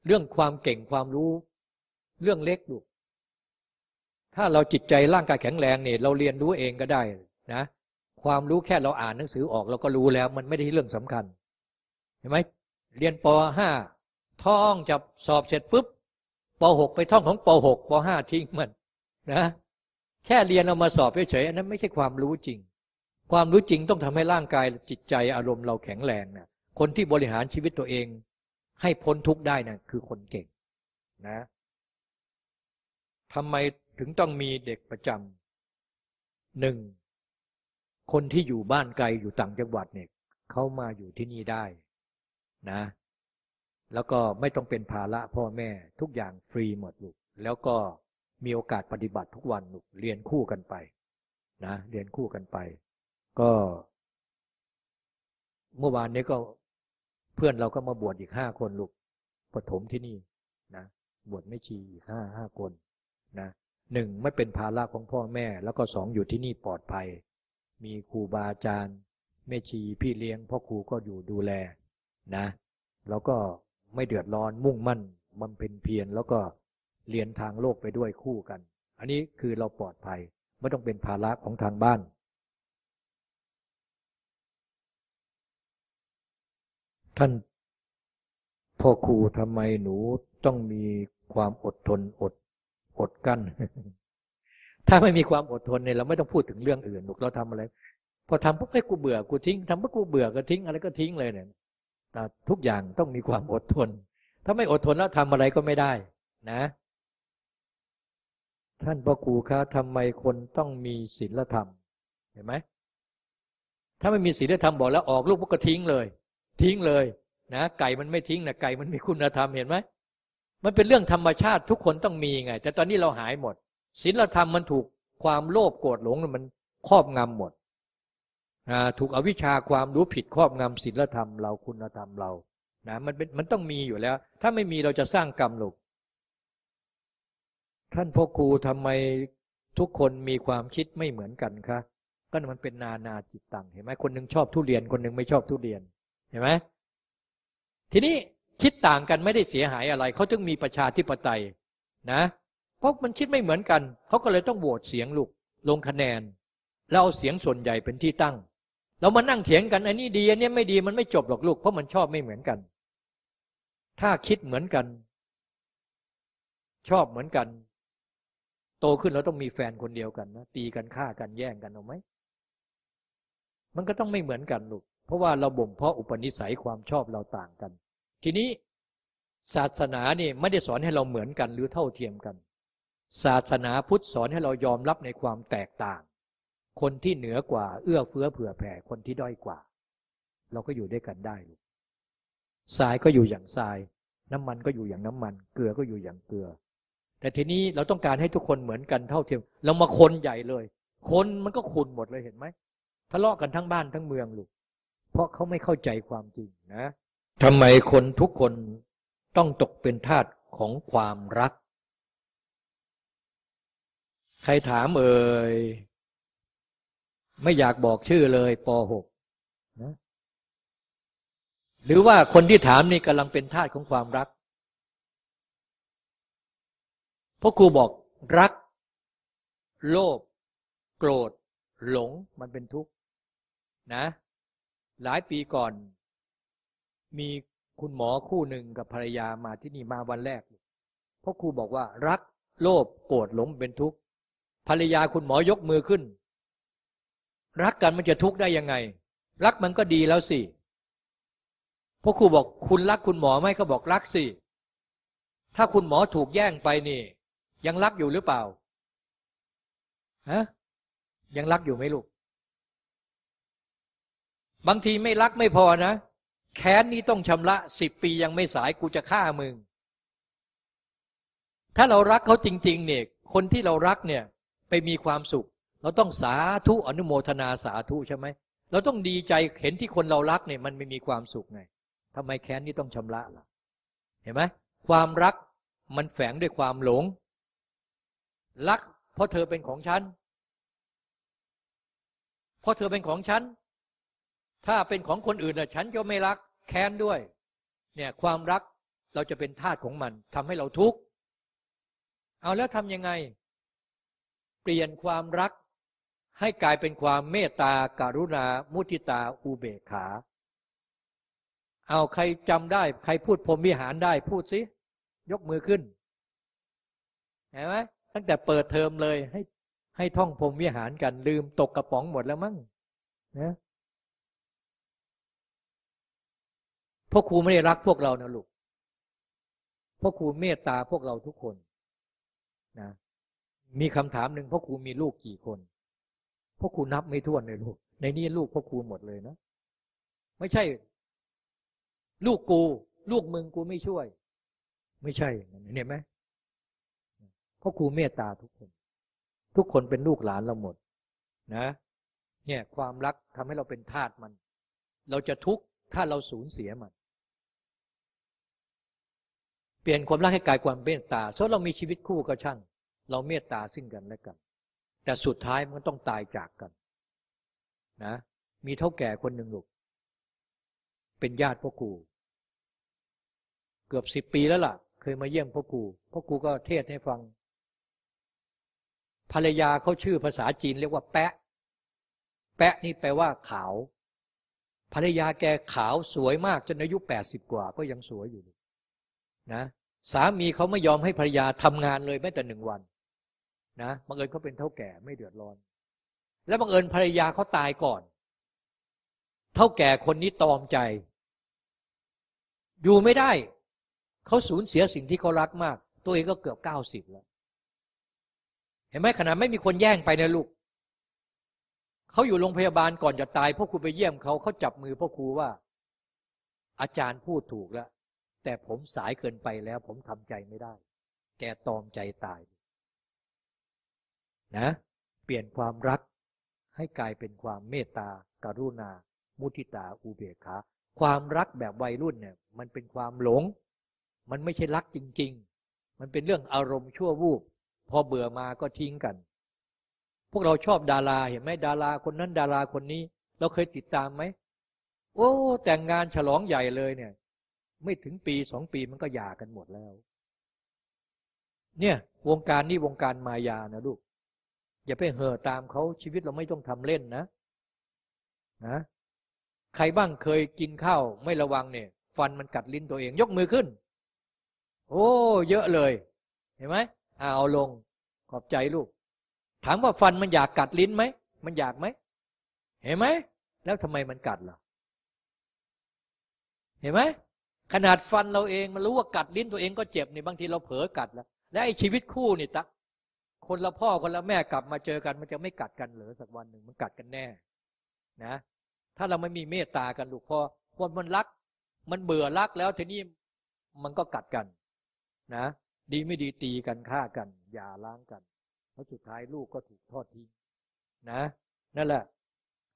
เรื่องความเก่งความรู้ เรื่องเล็กลูกถ้าเราจิตใจร่างกายแข็งแรงเนี่ยเราเรียนรู้เองก็ได้นะ ความรู้แค่เราอ่านหนังสือออกเราก็รู้แล้ว มันไม่ได้เรื่องสำคัญ เห็นไหมเรียนปห้าท่องจับสอบเสร็จปุ๊บปหกไปท่องของปหกปห้าทิ้งมันนะแค่เรียนเอามาสอบเฉยๆอันนั้นไม่ใช่ความรู้จริง ความรู้จริงต้องทำให้ร่างกายจิตใจอารมณ์เราแข็งแรงนะคนที่บริหารชีวิตตัวเอง ให้พ้นทุกข์ได้นะคือคนเก่งนะทำไมถึงต้องมีเด็กประจำหนึ่ง คนที่อยู่บ้านไกลอยู่ต่างจังหวัดเนี่ยเขามาอยู่ที่นี่ได้นะ แล้วก็ไม่ต้องเป็นภาระพ่อแม่ทุกอย่างฟรีหมดลูกแล้วก็มีโอกาสปฏิบัติทุกวันลูกเรียนคู่กันไป นะ เรียนคู่กันไป ก็ เมื่อวานนี้ก็เพื่อนเราก็มาบวชอีกห้าคนลูกปฐมที่นี่นะบวชไม่ชีอีกห้าห้าคนนะหนึ่งไม่เป็นภาระของพ่อแม่ แล้วก็สองอยู่ที่นี่ปลอดภัย มีครูบาอาจารย์แม่ชีพี่เลี้ยงพ่อครูก็อยู่ดูแลนะ แล้วก็ไม่เดือดร้อนมุ่งมั่นมันเป็นเพียรแล้วก็เรียนทางโลกไปด้วยคู่กัน อันนี้คือเราปลอดภัยไม่ต้องเป็นภาระของทางบ้านท่านพ่อครูทำไมหนูต้องมีความอดทนอดอดกั้น ถ้าไม่มีความอดทนเนี่ยเราไม่ต้องพูดถึงเรื่องอื่นลูกเราทำอะไร พอทำปุ๊บให้กูเบื่อกูทิ้งทำปุ๊บกูเบื่อก็ทิ้งอะไรก็ทิ้งเลยเนี่ยทุกอย่างต้องมีความอดทน ถ้าไม่อดทนแล้วทำอะไรก็ไม่ได้ นะ ท่านพ่อครูคะทำไมคนต้องมีศีลธรรม เห็นไหมถ้าไม่มีศีลธรรมบอกแล้วออกลูกพวกก็ทิ้งเลย ทิ้งเลย นะไก่มันไม่ทิ้งนะไก่มันมีคุณธรรมเห็นไหมมันเป็นเรื่องธรรมชาติทุกคนต้องมีไง แต่ตอนนี้เราหายหมด ศีลธรรมมันถูกความโลภโกรธหลงมันครอบงำหมดถูกอวิชชาความรู้ผิดครอบงำศีลธรรมเราคุณธรรมเรานะมันเป็นมันต้องมีอยู่แล้ว ถ้าไม่มีเราจะสร้างกรรมหลกท่านพ่อครูทำไมทุกคนมีความคิดไม่เหมือนกันคะก็มันเป็นนานาจิตตังเห็นไหมคนหนึ่งชอบทุเรียนคนหนึ่งไม่ชอบทุเรียนเห็นไหมทีนี้คิดต่างกันไม่ได้เสียหายอะไรเขาจึงมีประชาธิปไตยนะ เพราะมันคิดไม่เหมือนกัน เขาก็เลยต้องโหวตเสียงลูกลงคะแนน แล้วเอาเสียงส่วนใหญ่เป็นที่ตั้ง เรามานั่งเถียงกันอันนี้ดีอันนี้ไม่ดีมันไม่จบหรอกลูกเพราะมันชอบไม่เหมือนกัน ถ้าคิดเหมือนกัน ชอบเหมือนกัน โตขึ้นเราต้องมีแฟนคนเดียวกันนะตีกันฆ่ากันแย่งกันเอาไหมมันก็ต้องไม่เหมือนกันลูกเพราะว่าเราบ่มเพาะอุปนิสัยความชอบเราต่างกัน ทีนี้ศาสนานี่ไม่ได้สอนให้เราเหมือนกันหรือเท่าเทียมกัน ศาสนาพุทธสอนให้เรายอมรับในความแตกต่าง คนที่เหนือกว่า เอื้อเฟื้อเผื่อแผ่คนที่ด้อยกว่า เราก็อยู่ด้วยกันได้ลูกทรายก็อยู่อย่างทราย น้ำมันก็อยู่อย่างน้ำมัน เกลือก็อยู่อย่างเกลือ แต่ทีนี้เราต้องการให้ทุกคนเหมือนกันเท่าเทียม เรามาคนใหญ่เลย คนมันก็ขุนหมดเลยเห็นไหมทะเลาะกันทั้งบ้านทั้งเมืองลูก เพราะเขาไม่เข้าใจความจริงนะทำไมคนทุกคนต้องตกเป็นทาสของความรัก รถามเอ่ย ไม่อยากบอกชื่อเลยป .6 นะหรือว่าคนที่ถามนี่กำลังเป็นทาสของความรักพราะครูบอกรัก โลภโกรธ หลงมันเป็นทุกข์นะ หลายปีก่อน มีคุณหมอคู่หนึ่งกับภรรยามาที่นี่มาวันแรกเพราะครูบอกว่า รัก โลภโกรธหลงเป็นทุกข์ ภรรยาคุณหมอยกมือขึ้น รักกันมันจะทุกข์ได้ยังไง รักมันก็ดีแล้วสิเพราะครูบอกคุณรักคุณหมอไหมเขาบอกรักสิ ถ้าคุณหมอถูกแย่งไปนี่ ยังรักอยู่หรือเปล่าฮะยังรักอยู่ไหมลูก บางทีไม่รักไม่พอนะ แค้นนี้ต้องชำระสิบปียังไม่สายกูจะฆ่ามึง ถ้าเรารักเขาจริง ๆ เนี่ย คนที่เรารักเนี่ย ไปมีความสุข เราต้องสาธุอนุโมทนาสาธุใช่ไหมเราต้องดีใจเห็นที่คนเรารักเนี่ยมันไม่มีความสุขไงทำไมแค้นนี้ต้องชำระล่ะ เห็นไหมความรักมันแฝงด้วยความหลง รัก เพราะเธอเป็นของฉัน เพราะเธอเป็นของฉัน ถ้าเป็นของคนอื่นน่ะฉันก็ไม่รัก แค้นด้วย เนี่ยความรักเราจะเป็นทาสของมันทำให้เราทุกข์ เอาแล้วทำยังไง ลี่ยนความรัก ให้กลายเป็นความเมตตาการุณา มุทิตาอุเบกขา เอาใครจำได้ ใครพูดพรมวิหารได้พูดสิยกมือขึ้นเห็นไหมตั้งแต่เปิดเทอมเลยให้ให้ท่องพรมวิหารกันลืมตกกระป๋องหมดแล้วมั้งนะพ่อครูไม่ได้รักพวกเรานะลูกพ่อครูเมตตาพวกเราทุกคนนะ มีคำถามหนึ่งพ่อครูมีลูกกี่คนพ่อครูนับไม่ถ้วนเลยลูก ในนี้ลูกพ่อครูหมดเลยนะ ไม่ใช่ ลูกกู ลูกมึงกูไม่ช่วย ไม่ใช่เห็นไหมพ่อครูเมตตาทุกคน ทุกคนเป็นลูกหลานเราหมด นะ เนี่ย ความรักทำให้เราเป็นทาสมัน เราจะทุกข์ถ้าเราสูญเสียมัน เปลี่ยนความรักให้กลายความเมตตาเพราะเรามีชีวิตคู่ก็ช่าง เราเมตตาซึ่งกันและกัน แต่สุดท้ายมันต้องตายจากกัน นะ มีเท่าแก่คนหนึ่งลูกเป็นญาติพ่อครูเกือบสิบปีแล้วล่ะ เคยมาเยี่ยมพ่อครูพ่อครูก็เทศให้ฟัง ภรรยาเขาชื่อภาษาจีนเรียกว่า แปะ แปะนี่แปลว่าขาว ภรรยาแกขาวสวยมากจนอายุแปดสิบกว่า ก็ยังสวยอยู่นะสามีเขาไม่ยอมให้ภรรยาทำงานเลยแม้แต่หนึ่งวัน นะบังเอิญเขาเป็นเท่าแก่ไม่เดือดร้อน แล้วบังเอิญภรรยาเขาตายก่อน เท่าแก่คนนี้ตอมใจ อยู่ไม่ได้เขาสูญเสียสิ่งที่เขารักมาก ตัวเองก็เกือบเก้าสิบแล้ว เห็นไหมขนาดไม่มีคนแย่งไปนะลูกเขาอยู่โรงพยาบาลก่อนจะตายพ่อครูไปเยี่ยมเขาเขาจับมือพ่อครูว่า อาจารย์พูดถูกแล้วแต่ผมสายเกินไปแล้ว ผมทำใจไม่ได้ แกตอมใจตาย นะ เปลี่ยนความรักให้กลายเป็นความเมตตาการุณา มุทิตาอุเบกขา ความรักแบบวัยรุ่นเนี่ย มันเป็นความหลง มันไม่ใช่รักจริง ๆ มันเป็นเรื่องอารมณ์ชั่ววูบ พอเบื่อมาก็ทิ้งกัน พวกเราชอบดาราเห็นไหมดาราคนนั้นดาราคนนี้ เราเคยติดตามไหม โอ้ แต่งงานฉลองใหญ่เลยเนี่ย ไม่ถึงปีสองปีมันก็หย่ากันหมดแล้ว เนี่ยวงการนี้วงการมายานะลูก อย่าไปเห่อตามเขาชีวิตเราไม่ต้องทำเล่นนะนะ ใครบ้างเคยกินข้าวไม่ระวังเนี่ย ฟันมันกัดลิ้นตัวเอง ยกมือขึ้น โอ้ เยอะเลย เห็นไหมเอาลงขอบใจลูก ถามว่าฟันมันอยากกัดลิ้นไหมมันอยากไหมเห็นไหมแล้วทำไมมันกัดล่ะ เห็นไหมขนาดฟันเราเองมันรู้ว่ากัดลิ้นตัวเองก็เจ็บนี่บางทีเราเผลอกัดแล้วและไอ้ชีวิตคู่นี่ตะ คนละพ่อคนละแม่กลับมาเจอกัน มันจะไม่กัดกันเหรือสักวันหนึ่งมันกัดกันแน่ นะ ถ้าเราไม่มีเมตตากันลูกพอคนมันรัก มันเบื่อรักแล้วทีนี้มันก็กัดกัน นะ ดีไม่ดีตีกันฆ่ากันอย่าล้างกันแล้วสุดท้ายลูกก็ถูกทอดทิ้งนะ นั่นแหละ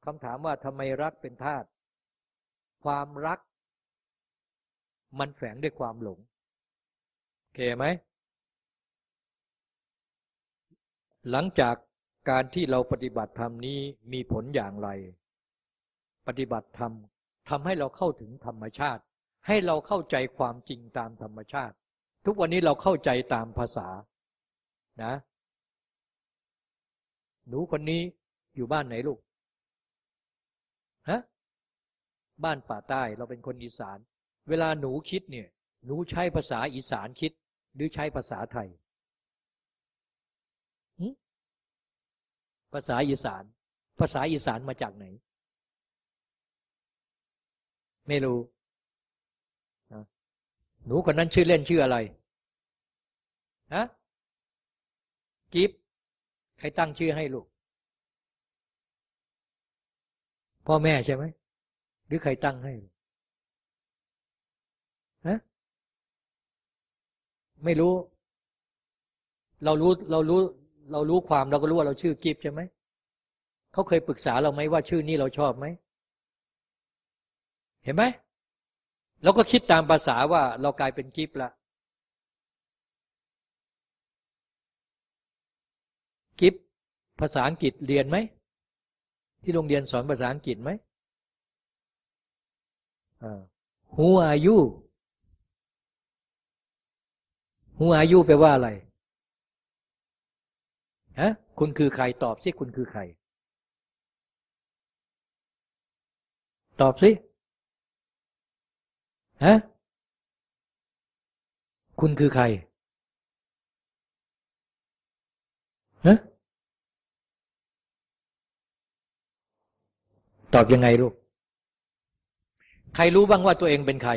คำถามว่าทำไมรักเป็นทาสความรัก มันแฝงด้วยความหลงโอเคไหม หลังจากการที่เราปฏิบัติธรรมนี้มีผลอย่างไร ปฏิบัติธรรมทำให้เราเข้าถึงธรรมชาติ ให้เราเข้าใจความจริงตามธรรมชาติ ทุกวันนี้เราเข้าใจตามภาษานะ หนูคนนี้อยู่บ้านไหนลูกฮะบ้านป่าใต้เราเป็นคนอีสาน เวลาหนูคิดเนี่ย หนูใช้ภาษาอีสานคิด หรือใช้ภาษาไทย ภาษาอีสาน ภาษาอีสานมาจากไหน ไม่รู้ หนูคนนั้นชื่อเล่นชื่ออะไรฮะกิฟใครตั้งชื่อให้ลูก พ่อแม่ใช่ไหมหรือใครตั้งให้ฮะไม่รู้ เรารู้เรารู้ เรารู้ความเราก็รู้ว่าเราชื่อกิฟใช่ไหมเขาเคยปรึกษาเราไหมว่าชื่อนี้เราชอบไหม เห็นไหมเราก็คิดตามภาษาว่าเรากลายเป็นกิฟละกิฟภาษาอังกฤษเรียนไหม ที่โรงเรียนสอนภาษาอังกฤษไหม Who are you Who are you แปลว่าอะไร ฮะคุณคือใครตอบสิคุณคือใคร ตอบสิฮะคุณคือใครฮะตอบยังไงลูก ใครรู้บ้างว่าตัวเองเป็นใคร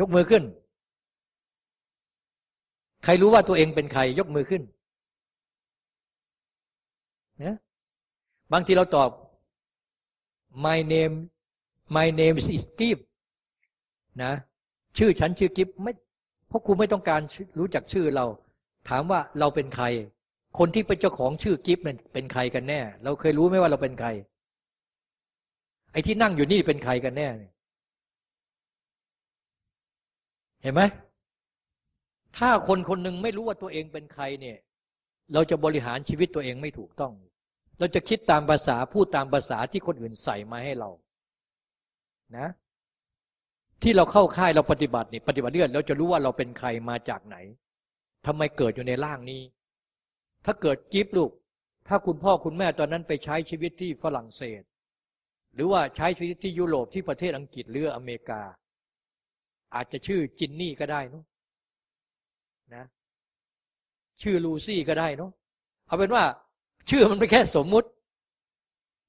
ยกมือขึ้น ใครรู้ว่าตัวเองเป็นใคร ยกมือขึ้นนะ บางทีเราตอบ my name my name is Steve นะ ชื่อฉันชื่อกิฟไม่เพราะครูไม่ต้องการรู้จักชื่อเรา ถามว่าเราเป็นใคร คนที่เป็นเจ้าของชื่อกิฟเนี่ยเป็นใครกันแน่ เราเคยรู้ไหมว่าเราเป็นใคร ไอ้ที่นั่งอยู่นี่เป็นใครกันแน่เห็นไหมถ้าคนคนหนึ่งไม่รู้ว่าตัวเองเป็นใครเนี่ย เราจะบริหารชีวิตตัวเองไม่ถูกต้อง เราจะคิดตามภาษาพูดตามภาษาที่คนอื่นใส่มาให้เรา นะ ที่เราเข้าค่ายเราปฏิบัตินี่ปฏิบัติเรื่อยเราจะรู้ว่าเราเป็นใครมาจากไหนทำไมเกิดอยู่ในร่างนี้ ถ้าเกิดกิฟลูก ถ้าคุณพ่อคุณแม่ตอนนั้นไปใช้ชีวิตที่ฝรั่งเศส หรือว่าใช้ชีวิตที่ยุโรปที่ประเทศอังกฤษหรืออเมริกา อาจจะชื่อจินนี่ก็ได้นะนะ ชื่อลูซี่ก็ได้เนาะเอาเป็นว่า ชื่อมันไม่แค่สมมุติ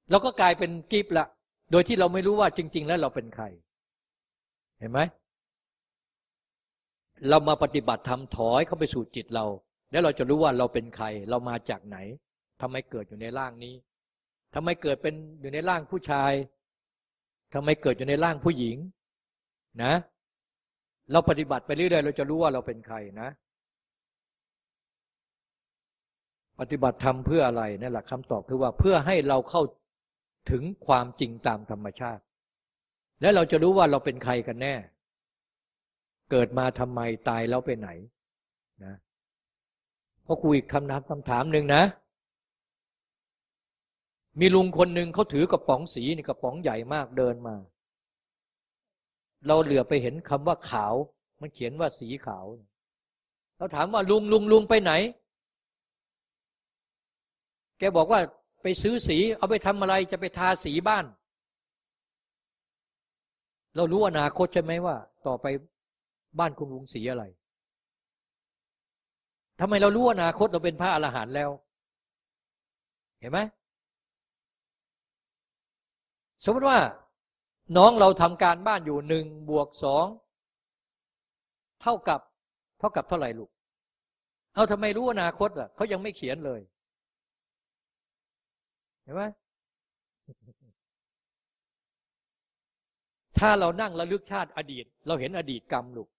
เราก็กลายเป็นกิฟละโดยที่เราไม่รู้ว่าจริง ๆ แล้วเราเป็นใคร เห็นไหมเรามาปฏิบัติทำถอยเข้าไปสู่จิตเรา แล้วเราจะรู้ว่าเราเป็นใคร เรามาจากไหนทำไมเกิดอยู่ในร่างนี้ทำไมเกิดเป็นอยู่ในร่างผู้ชายทำไมเกิดอยู่ในร่างผู้หญิง นะ เราปฏิบัติไปเรื่อยๆเราจะรู้ว่าเราเป็นใครนะ ปฏิบัติธรรมเพื่ออะไรนั่นแหละคำตอบคือว่าเพื่อให้เราเข้าถึงความจริงตามธรรมชาติ และเราจะรู้ว่าเราเป็นใครกันแน่ เกิดมาทำไมตายแล้วไปไหนนะพอคุยคำถามคำถามหนึ่งนะ มีลุงคนหนึ่งเขาถือกระป๋องสีนี่กระป๋องใหญ่มากเดินมา เราเหลือไปเห็นคำว่าขาว มันเขียนว่าสีขาว เราถามว่าลุงลุงลุงไปไหน แกบอกว่าไปซื้อสี เอาไปทำอะไรจะไปทาสีบ้าน เรารู้อนาคตใช่ไหมว่า ต่อไปบ้านคุณลุงสีอะไรทำไมเรารู้อนาคตเราเป็นพระอรหันต์แล้ว เห็นไหมสมมติว่า น้องเราทำการบ้านอยู่หนึ่งบวกสองเท่ากับ เท่ากับเท่าไหร่ลูก เอาทำไมรู้อนาคตอะเขายังไม่เขียนเลย เห็นไหมถ้าเรานั่งระลึกชาติอดีต เราเห็นอดีตกรรมลูก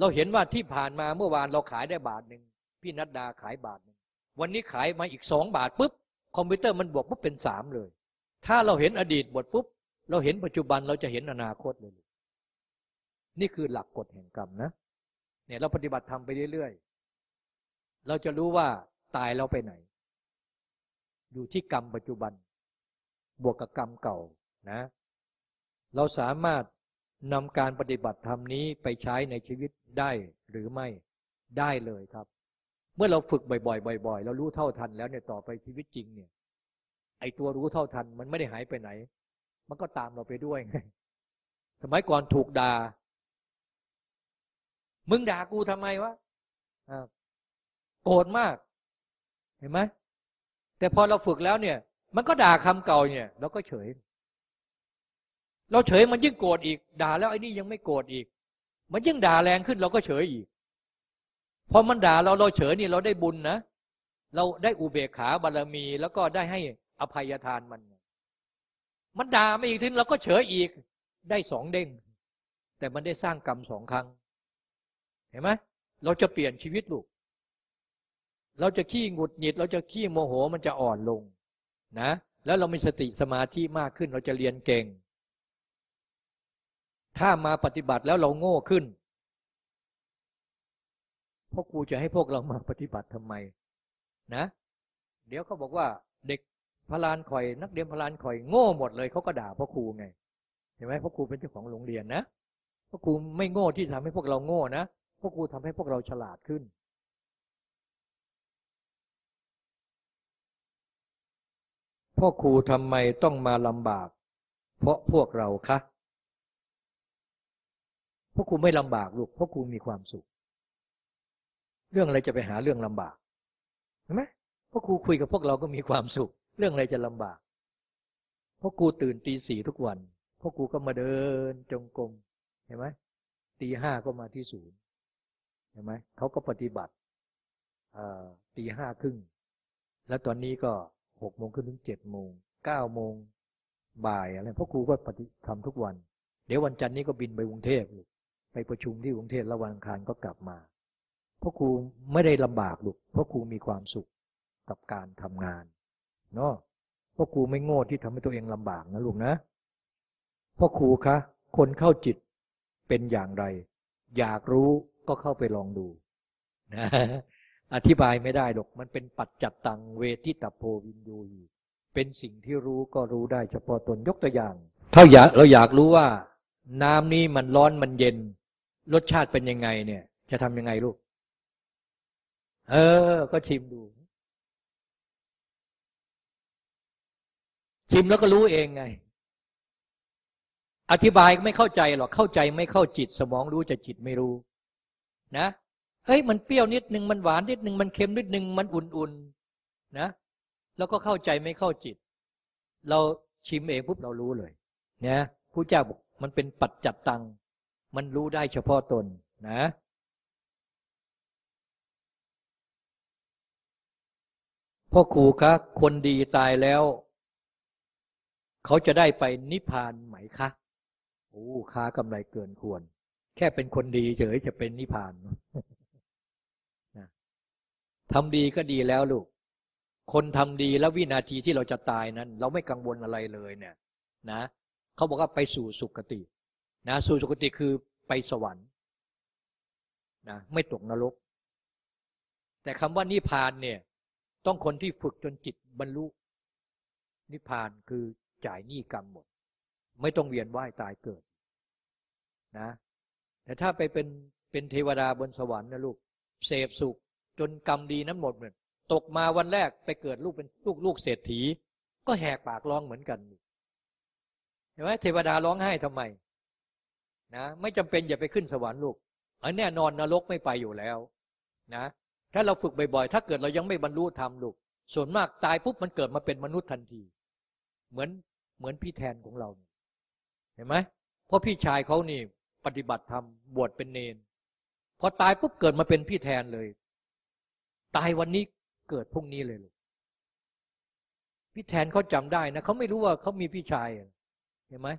เราเห็นว่าที่ผ่านมาเมื่อวานเราขายได้บาทหนึ่งพี่นัดดาขายบาทหนึ่งวันนี้ขายมาอีกสองบาทปุ๊บคอมพิวเตอร์มันบวกปุ๊บเป็นสามเลย ถ้าเราเห็นอดีตบทปุ๊บ เราเห็นปัจจุบันเราจะเห็นอนาคตเลย นี่คือหลักกฎแห่งกรรมนะ เนี่ยเราปฏิบัติทำไปเรื่อยๆ เราจะรู้ว่าตายเราไปไหน อยู่ที่กรรมปัจจุบัน บวกกับกรรมเก่านะ เราสามารถนำการปฏิบัติธรรมนี้ไปใช้ในชีวิตได้หรือไม่ได้เลยครับ เมื่อเราฝึกบ่อยๆบ่อยๆเรารู้เท่าทันแล้วเนี่ยต่อไปชีวิตจริงเนี่ย ไอตัวรู้เท่าทันมันไม่ได้หายไปไหน มันก็ตามเราไปด้วยไงสมัยก่อนถูกด่ามึงด่ากูทำไมวะโกรธมาก เห็นไหม แต่พอเราฝึกแล้วเนี่ย มันก็ด่าคำเก่าเนี่ยเราก็เฉย เราเฉยมันยิ่งโกรธอีก ด่าแล้วไอ้นี่ยังไม่โกรธอีก มันยิ่งด่าแรงขึ้นเราก็เฉยอีกพอมันด่าเราเราเฉยนี่เราได้บุญนะเราได้อุเบกขาบารมี แล้วก็ได้ให้อภัยทานมัน มันด่าไม่อีกทีเราก็เฉยอีก ได้สองเด้ง แต่มันได้สร้างกรรมสองครั้ง เห็นไหมเราจะเปลี่ยนชีวิตลูก เราจะขี้หงุดหงิด เราจะขี้โมโหมันจะอ่อนลง นะ แล้วเรามีสติสมาธิมากขึ้น เราจะเรียนเก่ง ถ้ามาปฏิบัติแล้วเราโง่ขึ้นพวกครูจะให้พวกเรามาปฏิบัติทำไม นะ เดี๋ยวเขาบอกว่า เด็กพลานคอย นักเรียนพลานคอยโง่หมดเลยเขาก็ด่าพ่อครูไงเห็นไหมพ่อครูเป็นเจ้าของโรงเรียนนะพ่อครูไม่โง่ที่ทำให้พวกเราโง่นะพ่อครูทำให้พวกเราฉลาดขึ้น พ่อครูทำไมต้องมาลำบาก เพราะพวกเราคะพ่อครูไม่ลำบากลูกพ่อครูมีความสุข เรื่องอะไรจะไปหาเรื่องลำบากเห็นไหมพ่อครูคุยกับพวกเราก็มีความสุข เรื่องอะไรจะลำบากพ่อครูตื่นตีสี่ทุกวันพ่อครูก็มาเดินจงกรมเห็นไหมตีห้าก็มาที่ศูนย์เห็นไหมเขาก็ปฏิบัติตีห้าครึ่งแล้วตอนนี้ก็ หกโมงขึ้นถึงเจ็ดโมงเก้าโมงบ่ายอะไรพ่อครูก็ปฏิทำทุกวัน เดี๋ยววันจันทร์นี้ก็บินไปกรุงเทพไปประชุมที่กรุงเทพแล้ววันอังคารก็กลับมาพ่อครูไม่ได้ลำบากลูกพ่อครูมีความสุขกับการทำงานเนาะพ่อครูไม่โง่ที่ทำให้ตัวเองลำบากนะลูกนะพ่อครูคะ คนเข้าจิตเป็นอย่างไร อยากรู้ก็เข้าไปลองดูนะ อธิบายไม่ได้หรอก มันเป็นปัจจัตตังเวทิตาโพวินยูหีเป็นสิ่งที่รู้ก็รู้ได้เฉพาะตนยกตัวอย่าง ถ้าอยากเราอยากรู้ว่า น้ำนี้มันร้อนมันเย็น รสชาติเป็นยังไงเนี่ย จะทำยังไงลูก เออ ก็ชิมดู ชิมแล้วก็รู้เองไง อธิบายไม่เข้าใจหรอกเข้าใจไม่เข้าจิต สมองรู้จะจิตไม่รู้ นะ เฮ้ยมันเปรี้ยวนิดหนึ่งมันหวานนิดหนึ่งมันเค็มนิดหนึ่งมันอุ่นๆนะแล้วก็เข้าใจไม่เข้าจิต เราชิมเองปุ๊บเรารู้เลยเนี่ยผู้เจ้าบอกมันเป็นปัจจัตตัง มันรู้ได้เฉพาะตนนะพ่อครูคะ คนดีตายแล้ว เขาจะได้ไปนิพพานไหมคะโอ้ค้ากำไรเกินควร แค่เป็นคนดีเฉยจะเป็นนิพพาน ทำดีก็ดีแล้วลูก คนทำดีแล้ววินาทีที่เราจะตายนั้น เราไม่กังวลอะไรเลยเนี่ยนะเขาบอกว่าไปสู่สุคติ นะสู่สุคติคือไปสวรรค์นะไม่ตกนรก แต่คำว่านิพพานเนี่ย ต้องคนที่ฝึกจนจิตบรรลุ นิพพานคือจ่ายหนี้กรรมหมด ไม่ต้องเวียนว่ายตายเกิด นะ แต่ถ้าไปเป็นเป็นเทวดาบนสวรรค์นะลูกเสพสุข จนกรรมดีนั้นหมดเหมือนตกมาวันแรกไปเกิดลูกเป็นลูกลูกเศรษฐี ก็แหกปากร้องเหมือนกันเห็นไหมเทวดาร้องไห้ทำไมนะไม่จำเป็นอย่าไปขึ้นสวรรค์ลูกอันแน่นอนนรกไม่ไปอยู่แล้ว นะ ถ้าเราฝึกบ่อยๆ ถ้าเกิดเรายังไม่บรรลุธรรมลูก ส่วนมากตายปุ๊บมันเกิดมาเป็นมนุษย์ทันที เหมือนเหมือนพี่แทนของเรา เห็นไหมเพราะพี่ชายเขานี่ปฏิบัติธรรมบวชเป็นเนน พอตายปุ๊บเกิดมาเป็นพี่แทนเลย ตายวันนี้เกิดพรุ่งนี้เลยลูกพี่แทนเขาจำได้นะเขาไม่รู้ว่าเขามีพี่ชายเห็นไหม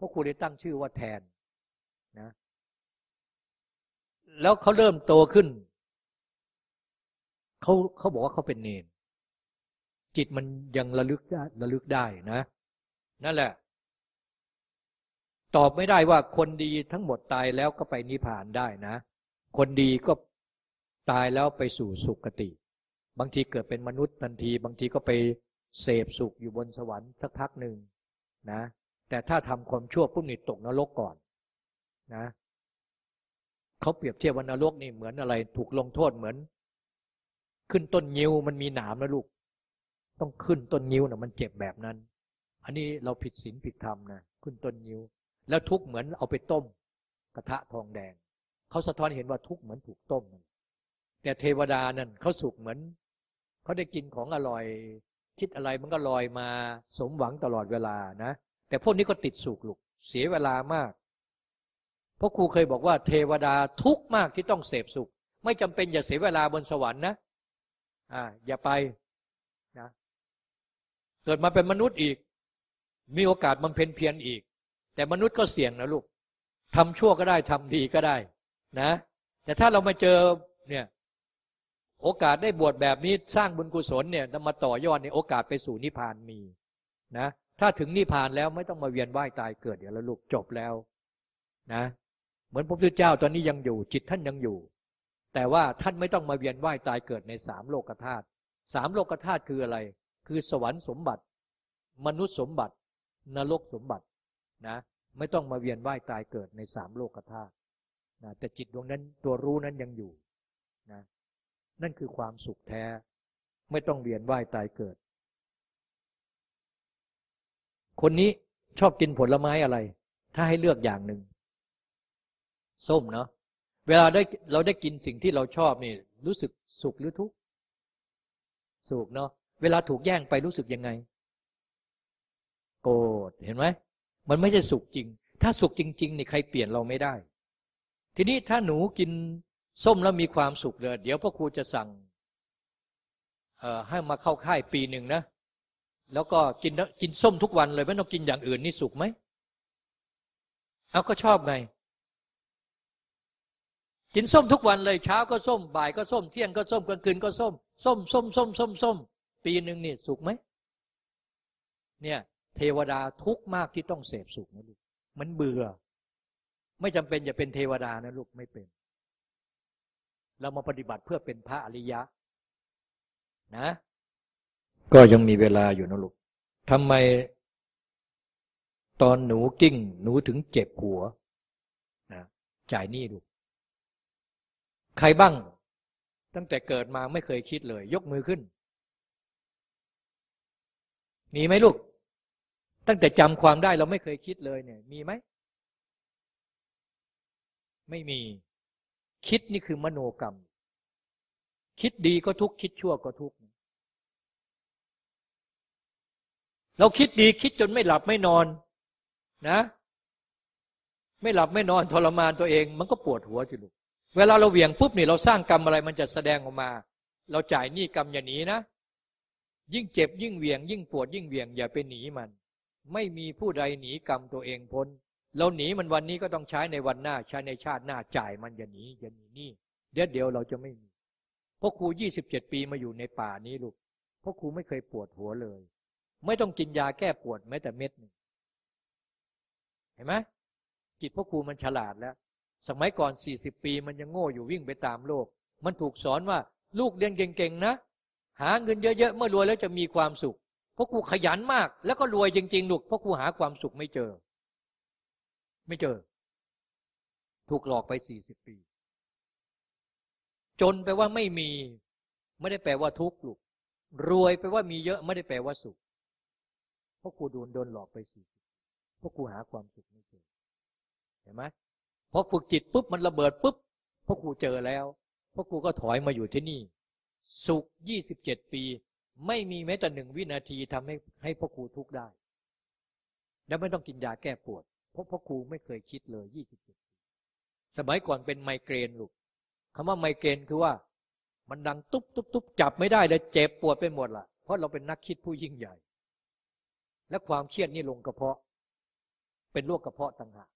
พราะครูได้ตั้งชื่อว่าแทนนะ แล้วเขาเริ่มโตขึ้นเขาเขาบอกว่าเขาเป็นเนนจิตมันยังระลึกได้ระลึกได้นะ นั่นแหละ ตอบไม่ได้ว่าคนดีทั้งหมดตายแล้วก็ไปนิพพานได้นะ คนดีก็ ตายแล้วไปสู่สุคติ บางทีเกิดเป็นมนุษย์ทันที บางทีก็ไปเสพสุขอยู่บนสวรรค์สักพักหนึ่งนะ แต่ถ้าทำความชั่วพุ่งนิตกนรกก่อนนะเขาเปรียบเทียบว่านรกนี่เหมือนอะไร ถูกลงโทษเหมือน ขึ้นต้นงิ้วมันมีหนามนะลูก ต้องขึ้นต้นงิ้วนะมันเจ็บแบบนั้น อันนี้เราผิดศีลผิดธรรมนะขึ้นต้นงิ้ว แล้วทุกเหมือนเอาไปต้ม กระทะทองแดงเขาสะท้อนเห็นว่าทุกเหมือนถูกต้ม แต่เทวดานั่นเขาสุขเหมือนเขาได้กินของอร่อย คิดอะไรมันก็ลอยมาสมหวังตลอดเวลานะ แต่พวกนี้ก็ติดสุขลูกเสียเวลามาก เพราะครูเคยบอกว่า เทวดาทุกมากที่ต้องเสพสุข ไม่จำเป็นอย่าเสียเวลาบนสวรรค์นะอ่า อย่าไปนะเกิดมาเป็นมนุษย์อีก มีโอกาสมันเพนเพียนอีก แต่มนุษย์ก็เสี่ยงนะลูกทำชั่วก็ได้ทำดีก็ได้ นะ แต่ถ้าเรามาเจอเนี่ย โอกาสได้บวชแบบนี้สร้างบุญกุศลเนี่ยมาต่อยอดในโอกาสไปสู่นิพพานมีนะ ถ้าถึงนิพพานแล้วไม่ต้องมาเวียนว่ายตายเกิดเดี๋ยวแล้วลูกจบแล้วนะ เหมือนพระพุทธเจ้าตอนนี้ยังอยู่ จิตท่านยังอยู่ แต่ว่าท่านไม่ต้องมาเวียนว่ายตายเกิดในสามโลกธาตุสามโลกธาตุคืออะไร คือสวรรค์สมบัติ มนุษย์สมบัติ นรกสมบัตินะ ไม่ต้องมาเวียนว่ายตายเกิดในสามโลกธาตุนะแต่จิตดวงนั้นตัวรู้นั้นยังอยู่นะ นั่นคือความสุขแท้ ไม่ต้องเวียนว่ายตายเกิด คนนี้ชอบกินผลไม้อะไร ถ้าให้เลือกอย่างหนึ่งส้มเนาะเวลาได้เราได้กินสิ่งที่เราชอบนี่ รู้สึกสุขหรือทุกข์สุขเนาะเวลาถูกแย่งไปรู้สึกยังไง โกรธเห็นไหมมันไม่ใช่สุขจริง ถ้าสุขจริง ๆ นี่ใครเปลี่ยนเราไม่ได้ ทีนี้ถ้าหนูกิน ส้มแล้วมีความสุขเลย เดี๋ยวพ่อครูจะสั่งให้มาเข้าค่ายปีหนึ่งนะ แล้วก็กินกินส้มทุกวันเลยไม่ต้องกินอย่างอื่นนี่สุขไหมเอาก็ชอบไง กินส้มทุกวันเลยเช้าก็ส้ม บ่ายก็ส้ม เที่ยงก็ส้มกลางคืนก็ส้ม ส้มส้มส้มส้มส้มปีหนึ่งนี่สุขไหมเนี่ย เทวดาทุกมากที่ต้องเสพสุขนะลูกมันเบื่อ ไม่จำเป็นจะเป็นเทวดานะลูกไม่เป็น เรามาปฏิบัติเพื่อเป็นพระอริยะ นะ ก็ยังมีเวลาอยู่นะลูกทำไม ตอนหนูกิ้ง หนูถึงเจ็บหัวนะจ่ายหนี้ลูกใครบ้าง ตั้งแต่เกิดมาไม่เคยคิดเลย ยกมือขึ้น มีไหมลูก ตั้งแต่จำความได้เราไม่เคยคิดเลยเนี่ย มีไหม ไม่มี คิดนี่คือมโนกรรม คิดดีก็ทุกคิดชั่วก็ทุกเราคิดดีคิดจนไม่หลับไม่นอน นะ ไม่หลับไม่นอนทรมานตัวเอง มันก็ปวดหัวจิลูกเวลาเราเหวี่ยงปุ๊บนี่เราสร้างกรรมอะไรมันจะแสดงออกมา เราจ่ายหนี้กรรมอย่าหนีนะยิ่งเจ็บยิ่งเหวี่ยง ยิ่งปวดยิ่งเหวี่ยงอย่าไปหนีมัน ไม่มีผู้ใดหนีกรรมตัวเองพ้น เราหนีมันวันนี้ก็ต้องใช้ในวันหน้าใช้ในชาติหน้าจ่ายมันอย่าหนีอย่าหนีนี่เดี๋ยวเดี๋ยวเราจะไม่มีพ่อครูยี่สิบเจ็ดปีมาอยู่ในป่านี้ลูกพ่อครูไม่เคยปวดหัวเลย ไม่ต้องกินยาแก้ปวดแม้แต่เม็ดหนึ่งเห็นไหมจิตพ่อครูมันฉลาดแล้ว สมัยก่อนสี่สิบปีมันยังโง่อยู่วิ่งไปตามโลก มันถูกสอนว่าลูกเรียนเก่งๆนะ หาเงินเยอะๆเมื่อรวยแล้วจะมีความสุขราะครูขยันมาก แล้วก็รวยจริงๆลูกพราะครูหาความสุขไม่เจอ ไม่เจอ ถูกหลอกไปสี่สิบปี จนแปลว่าไม่มี ไม่ได้แปลว่าทุกข์ลูกรวยแปลว่ามีเยอะไม่ได้แปลว่าสุขเพราะครูโดนโดนหลอกไปสี่สิบเพราะครูหาความสุขไม่เจอเห็นไหมพอฝึกจิตปุ๊บมันระเบิดปุ๊บพราะครูเจอแล้วพราะครูก็ถอยมาอยู่ที่นี่ สุขยี่สิบเจ็ดปี ไม่มีแม้แต่หนึ่งวินาทีทำให้ให้พ่อครูทุกข์ได้ แล้วไม่ต้องกินยาแก้ปวด เพราะพ่อครูไม่เคยคิดเลยยี่สิบเจ็ดปีสมัยก่อนเป็นไมเกรนลูกคำว่าไมเกรนคือว่า มันดังตุ๊บตุ๊บตุ๊บจับไม่ได้เลยเจ็บปวดไปหมดละเพราะเราเป็นนักคิดผู้ยิ่งใหญ่ และความเครียดนี่ลงกระเพาะ เป็นโรคกระเพาะต่างหาก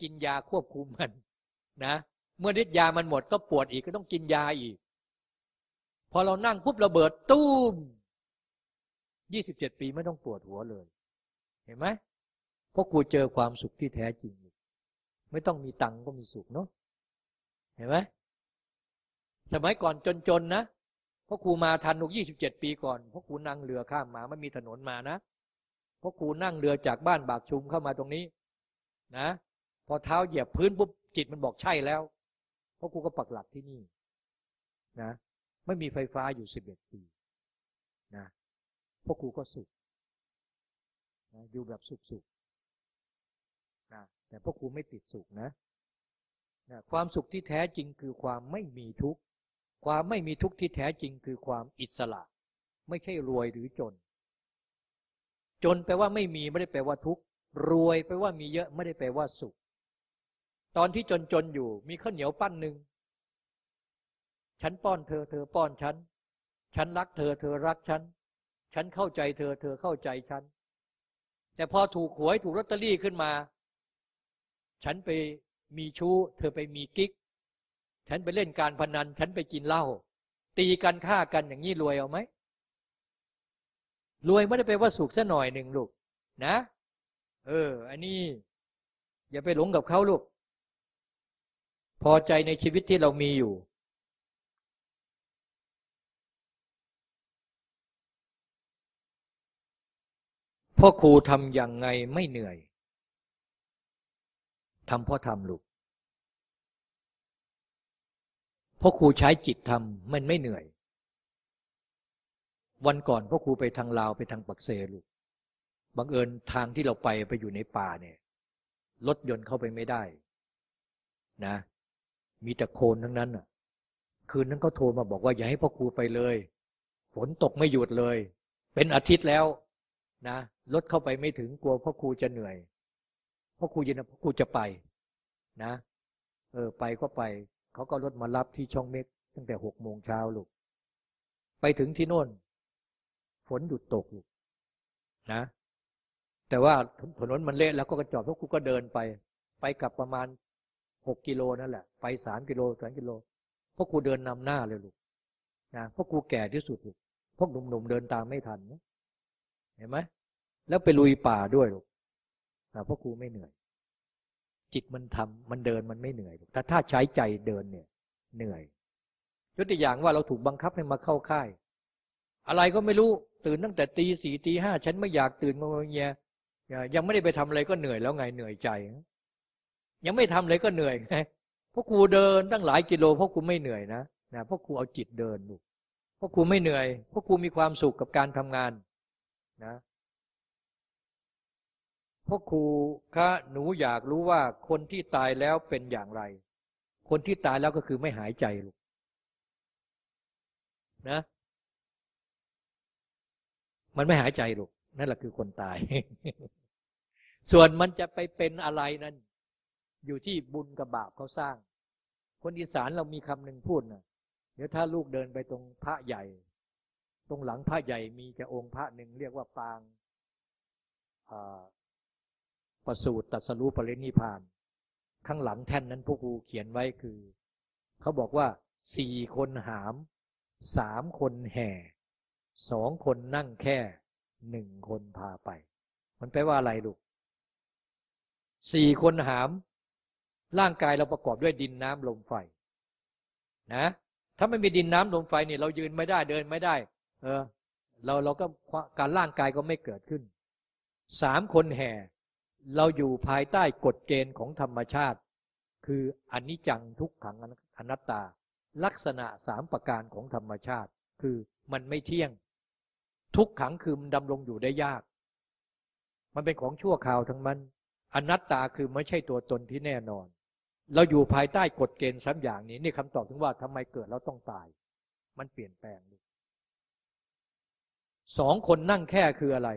กินยาควบคุมมัน นะ เมื่อฤทธิ์ยามันหมดก็ปวดอีกก็ต้องกินยาอีก พอเรานั่งปุ๊บระเบิด ตู้มยี่สิบเจ็ดปีไม่ต้องปวดหัวเลย เห็นไหม เพราะกูเจอความสุขที่แท้จริง ไม่ต้องมีตังก็มีสุขเนาะเห็นไหมสมัยก่อนจนๆนะเพราะครูมาทันลูกยี่สิบเจ็ดปีก่อนเพราะครูนั่งเรือข้ามมาไม่มีถนนมานะเพราะครูนั่งเรือจากบ้านบากชุมเข้ามาตรงนี้ นะ พอเท้าเหยียบพื้นปุ๊บจิตมันบอกใช่แล้วเพราะครูก็ปักหลักที่นี่ นะ ไม่มีไฟฟ้าอยู่สิบเอ็ดปี นะพ่อครูก็สุขนะอยู่แบบสุขสุข แต่พ่อครูไม่ติดสุขนะนะ ความสุขที่แท้จริงคือความไม่มีทุกข์ ความไม่มีทุกข์ที่แท้จริงคือความอิสระ ไม่ใช่รวยหรือจน จนแปลว่าไม่มีไม่ได้แปลว่าทุกข์ รวยแปลว่ามีเยอะไม่ได้แปลว่าสุข ตอนที่จนจนอยู่ มีข้าวเหนียวปั้นหนึ่งฉันป้อนเธอเธอป้อนฉัน ฉันรักเธอเธอรักฉัน ฉันเข้าใจเธอเธอเข้าใจฉัน แต่พอถูกหวยถูกลอตเตอรี่ขึ้นมา ฉันไปมีชู้ เธอไปมีกิ๊ก ฉันไปเล่นการพนัน ฉันไปกินเหล้าตีกันฆ่ากันอย่างนี้รวยเอาไหมรวยไม่ได้ไปว่าสุขซะหน่อยหนึ่งลูก นะ เออ อันนี้ อย่าไปหลงกับเขาลูก พอใจในชีวิตที่เรามีอยู่ พ่อครูทำอย่างไงไม่เหนื่อย ทำเพราะทำลูกเพราะครูใช้จิตทำมันไม่เหนื่อย วันก่อนพ่อครูไปทางลาวไปทางปักเซลูกบังเอิญทางที่เราไปไปอยู่ในป่าเนี่ยรถยนต์เข้าไปไม่ได้ นะ มีแต่โคลนทั้งนั้นอะ คืนนั้นก็โทรมาบอกว่าอย่าให้พ่อครูไปเลย ฝนตกไม่หยุดเลย เป็นอาทิตย์แล้ว นะรถเข้าไปไม่ถึงกลัวพ่อครูจะเหนื่อย พ่อครูเยินพ่อครูจะไปนะ เออไปก็ไปเขาก็รถมารับที่ช่องเม็กตั้งแต่หกโมงเช้าลูก ไปถึงที่โน่น ฝนหยุดตกลูกนะ แต่ว่าถนนมันเละแล้วก็กระจอดพวกครูก็เดินไป ไปกับประมาณหกกิโลนั่นแหละ ไปสามกิโลสามกิโลพวกครูเดินนำหน้าเลยลูกนะพวกครูแก่ที่สุดลูกพวกหนุ่มๆเดินตามไม่ทันเห็นไหมแล้วไปลุยป่าด้วยลูก นะพวกครูไม่เหนื่อย จิตมันทำมันเดินมันไม่เหนื่อยแต่ถ้าใช้ใจเดินเนี่ย เหนื่อยยกตัวอย่างว่าเราถูกบังคับให้มาเข้าค่าย อะไรก็ไม่รู้ตื่นตั้งแต่ตีสี่ตีห้าฉันไม่อยากตื่นมาเงี้ยยังไม่ได้ไปทำอะไรก็เหนื่อยแล้วไงเหนื่อยใจ ยังไม่ทำอะไรก็เหนื่อยไงพราะครูเดินตั้งหลายกิโลเพราะครูไม่เหนื่อยนะนะเพราะครูเอาจิตเดินลูกเพราะครูไม่เหนื่อยเพราะครูมีความสุขกับการทำงานนะ พ่อครูคะหนูอยากรู้ว่าคนที่ตายแล้วเป็นอย่างไร คนที่ตายแล้วก็คือไม่หายใจลูกนะ มันไม่หายใจลูกนั่นแหละคือคนตาย ส่วนมันจะไปเป็นอะไรนั้น อยู่ที่บุญกับบาปเขาสร้าง คนอีสานเรามีคำหนึ่งพูดนะเดี๋ยวถ้าลูกเดินไปตรงพระใหญ่ ตรงหลังพระใหญ่มีจะองค์พระหนึ่งเรียกว่าปาง ประสูตรตัสรู้ปรินิพาน ข้างหลังแท่นนั้นพวกครูเขียนไว้คือ เขาบอกว่าสี่คนหามสามคนแห่สองคนนั่งแค่หนึ่งคนพาไป มันแปลว่าอะไรลูกสี่คนหาม ร่างกายเราประกอบด้วยดินน้ำลมไฟ นะ ถ้าไม่มีดินน้ำลมไฟเนี่ยเรายืนไม่ได้เดินไม่ได้ เออ เราเราก็การร่างกายก็ไม่เกิดขึ้นสามคนแห่ เราอยู่ภายใต้กฎเกณฑ์ของธรรมชาติ คืออนิจจังทุกขังอนัตตา ลักษณะสามประการของธรรมชาติ คือมันไม่เที่ยง ทุกขังคือมันดำรงอยู่ได้ยาก มันเป็นของชั่วคราวทั้งมัน อนัตตาคือไม่ใช่ตัวตนที่แน่นอน เราอยู่ภายใต้กฎเกณฑ์สามอย่างนี้ นี่คำตอบถึงว่าทำไมเกิดแล้วต้องตาย มันเปลี่ยนแปลงสองคนนั่งแค่คืออะไร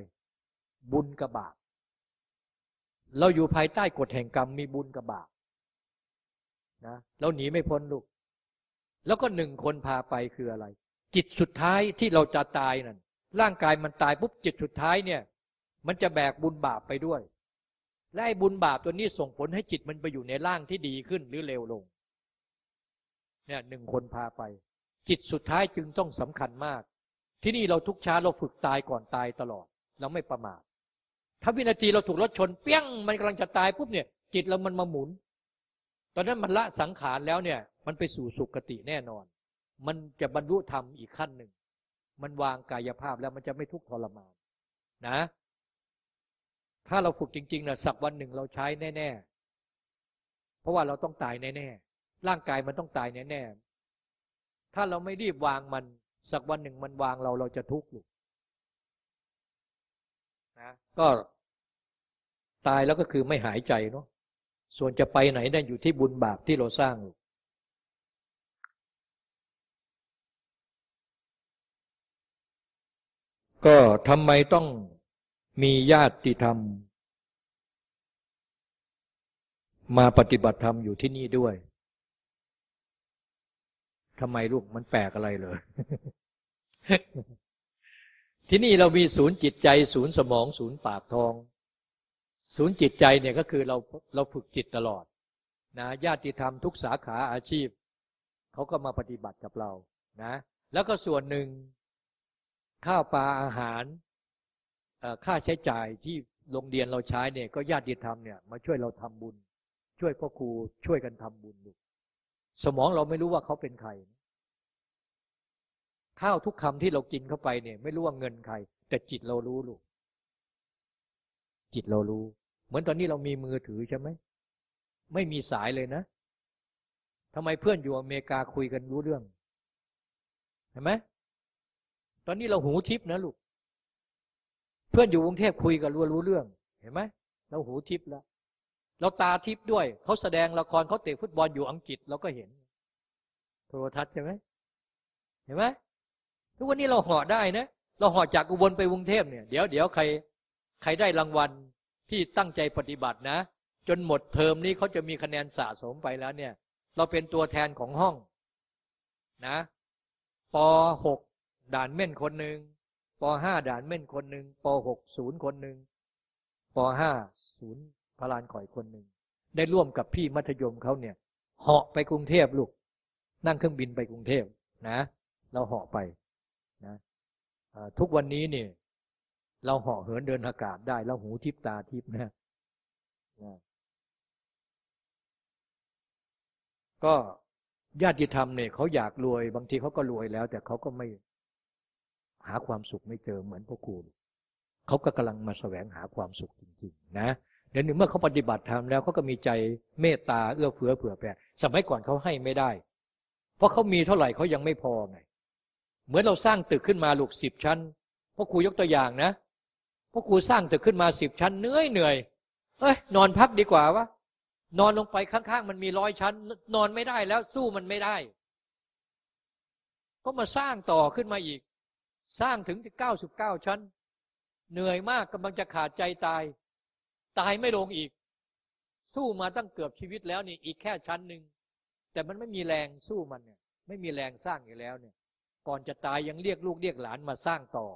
บุญกับบาป เราอยู่ภายใต้กฎแห่งกรรมมีบุญกับบาปนะเราหนีไม่พ้นลูก แล้วก็หนึ่งคนพาไปคืออะไร จิตสุดท้ายที่เราจะตายนั่นร่างกายมันตายปุ๊บจิตสุดท้ายเนี่ย มันจะแบกบุญบาปไปด้วย และไอ้บุญบาปตัวนี้ส่งผลให้จิตมันไปอยู่ในร่างที่ดีขึ้นหรือเลวลง เนี่ยหนึ่งคนพาไป จิตสุดท้ายจึงต้องสำคัญมาก ที่นี่เราทุกช้าเราฝึกตายก่อนตายตลอด เราไม่ประมาท ถ้าวินาทีเราถูกรถชน เปี้ยงมันกำลังจะตายปุ๊บเนี่ยจิตเรามันมาหมุน ตอนนั้นมันละสังขารแล้วเนี่ย มันไปสู่สุคติแน่นอน มันจะบรรลุธรรมอีกขั้นหนึ่ง มันวางกายภาพแล้วมันจะไม่ทุกข์ทรมานนะ ถ้าเราฝึกจริงๆนะสักวันหนึ่งเราใช้แน่ๆ เพราะว่าเราต้องตายแน่ๆร่างกายมันต้องตายแน่ๆถ้าเราไม่รีบวางมัน สักวันหนึ่งมันวางเราเราจะทุกข์อยู่นะก็ ตายแล้วก็คือไม่หายใจเนาะส่วนจะไปไหนนั่นอยู่ที่บุญบาปที่เราสร้างก็ทำไมต้องมีญาติธรรม มาปฏิบัติธรรมอยู่ที่นี่ด้วยทำไมลูกมันแปลกอะไรเลย ที่นี่เรามีศูนย์จิตใจ ศูนย์สมอง ศูนย์ปากทอง ศูนย์จิตใจเนี่ยก็คือเราเราฝึกจิตตลอดนะญาติธรรมทุกสาขาอาชีพเขาก็มาปฏิบัติกับเรานะ แล้วก็ส่วนหนึ่งข้าวปลาอาหารค่าใช้จ่ายที่โรงเรียนเราใช้เนี่ยก็ญาติธรรมเนี่ยมาช่วยเราทำบุญ ช่วยพ่อครูช่วยกันทำบุญดูสมองเราไม่รู้ว่าเขาเป็นใคร ข้าวทุกคำที่เรากินเข้าไปเนี่ย ไม่รู้ว่าเงินใคร แต่จิตเรารู้ลูก จิตเรารู้ เหมือนตอนนี้เรามีมือถือใช่ไหม ไม่มีสายเลยนะทำไมเพื่อนอยู่อเมริกาคุยกันรู้เรื่องเห็นไหมตอนนี้เราหูทิพนะลูก เพื่อนอยู่กรุงเทพคุยกันรู้รู้เรื่อง เห็นไหมเราหูทิพแล้วเราตาทิพด้วย เขาแสดงละครเขาเตะฟุตบอลอยู่อังกฤษเราก็เห็น โทรทัศน์ใช่ไหมเห็นไหมทุกวันนี้เราห่อได้นะ เราห่อจากอุบลไปกรุงเทพเนี่ย เดี๋ยวเดี๋ยวใคร ใครได้รางวัลที่ตั้งใจปฏิบัตินะ จนหมดเทอมนี้เขาจะมีคะแนนสะสมไปแล้วเนี่ย เราเป็นตัวแทนของห้องนะป .6 ด่านเม่นคนหนึ่งป .5 ด่านเม่นคนหนึ่งป .6 ศูนย์คนหนึ่งป .5 ศูนย์พลานข่อยคนหนึ่งได้ร่วมกับพี่มัธยมเขาเนี่ย เหาะไปกรุงเทพลูก นั่งเครื่องบินไปกรุงเทพนะ เราเหาะไปนะทุกวันนี้เนี่ย เราเหาะเหินเดินอากาศได้เราหูทิพตาทิพนะนะก็ญาติธรรมเนี่ยเขาอยากรวย บางทีเขาก็รวยแล้ว แต่เขาก็ไม่หาความสุขไม่เจอเหมือนพวกคุณเขาก็กำลังมาแสวงหาความสุขจริง ๆ นะเดี๋ยวนี้เมื่อเขาปฏิบัติธรรมแล้วเขาก็มีใจเมตตาเอื้อเฟื้อเผื่อแผ่สมัยก่อนเขาให้ไม่ได้ เพราะเขามีเท่าไหร่เขายังไม่พอไงเหมือนเราสร้างตึกขึ้นมาลูกสิบชั้นพ่อครูยกตัวอย่างนะ พ่อครูสร้างตึกขึ้นมาสิบชั้นเหนื่อยเหนื่อย เอ้ย นอนพักดีกว่าวะนอนลงไปข้างๆ มันมีร้อยชั้น นอนไม่ได้แล้วสู้มันไม่ได้ ก็มาสร้างต่อขึ้นมาอีก สร้างถึงเก้าสิบเก้าชั้น เหนื่อยมากกำลังจะขาดใจตาย ตายไม่ลงอีก สู้มาตั้งเกือบชีวิตแล้วนี่อีกแค่ชั้นหนึ่งแต่มันไม่มีแรงสู้มันเนี่ย ไม่มีแรงสร้างอยู่แล้วเนี่ย ก่อนจะตายยังเรียกลูกเรียกหลานมาสร้างต่อ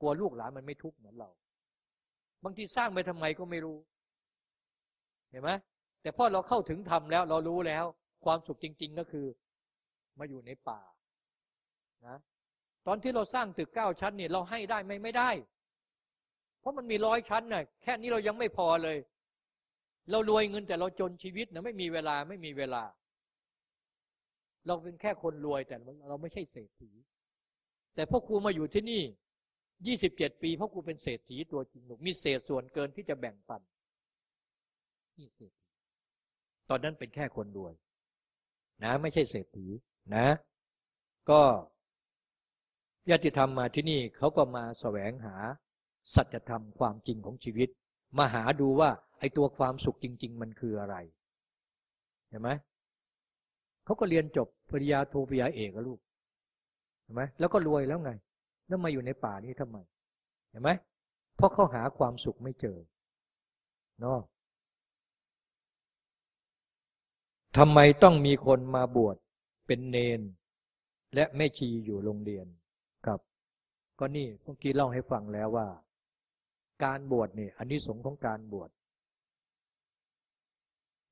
กลัวลูกหลานมันไม่ทุกข์เหมือนเรา บางทีสร้างไปทำไมก็ไม่รู้ เห็นไหมแต่พอเราเข้าถึงธรรมแล้ว เรารู้แล้ว ความสุขจริง ๆ ก็คือ มาอยู่ในป่านะตอนที่เราสร้างตึกเก้าชั้นเนี่ยเราให้ได้ไหมไม่ได้ เพราะมันมีร้อยชั้นน่ะแค่นี้เรายังไม่พอเลย เรารวยเงินแต่เราจนชีวิตนะไม่มีเวลาไม่มีเวลา เราเป็นแค่คนรวยแต่เราไม่ใช่เศรษฐี แต่พ่อครูมาอยู่ที่นี่ ยี่สิบเจ็ดปีพ่อครูเป็นเศรษฐีตัวจริงหนุกมีเศษส่วนเกินที่จะแบ่งปันนี่เศรษฐีตอนนั้นเป็นแค่คนรวย นะ ไม่ใช่เศรษฐีนะ ก็ญาติธรรมมาที่นี่เขาก็มาแสวงหา สัจธรรมความจริงของชีวิต มาหาดูว่า ไอ้ตัวความสุขจริง ๆ มันคืออะไรเห็นไหมเขาก็เรียนจบปริญญาโทปริญญาเอกลูกเห็นไหมแล้วก็รวยแล้วไง แล้วมาอยู่ในป่านี้ทำไม เห็นไหมเพราะเขาหาความสุขไม่เจอเนาะทำไมต้องมีคนมาบวชเป็นเนน และแม่ชีอยู่โรงเรียนครับ ก็นี่เมื่อกี้เล่าให้ฟังแล้วว่า การบวชนี่อันนี้สงของการบวช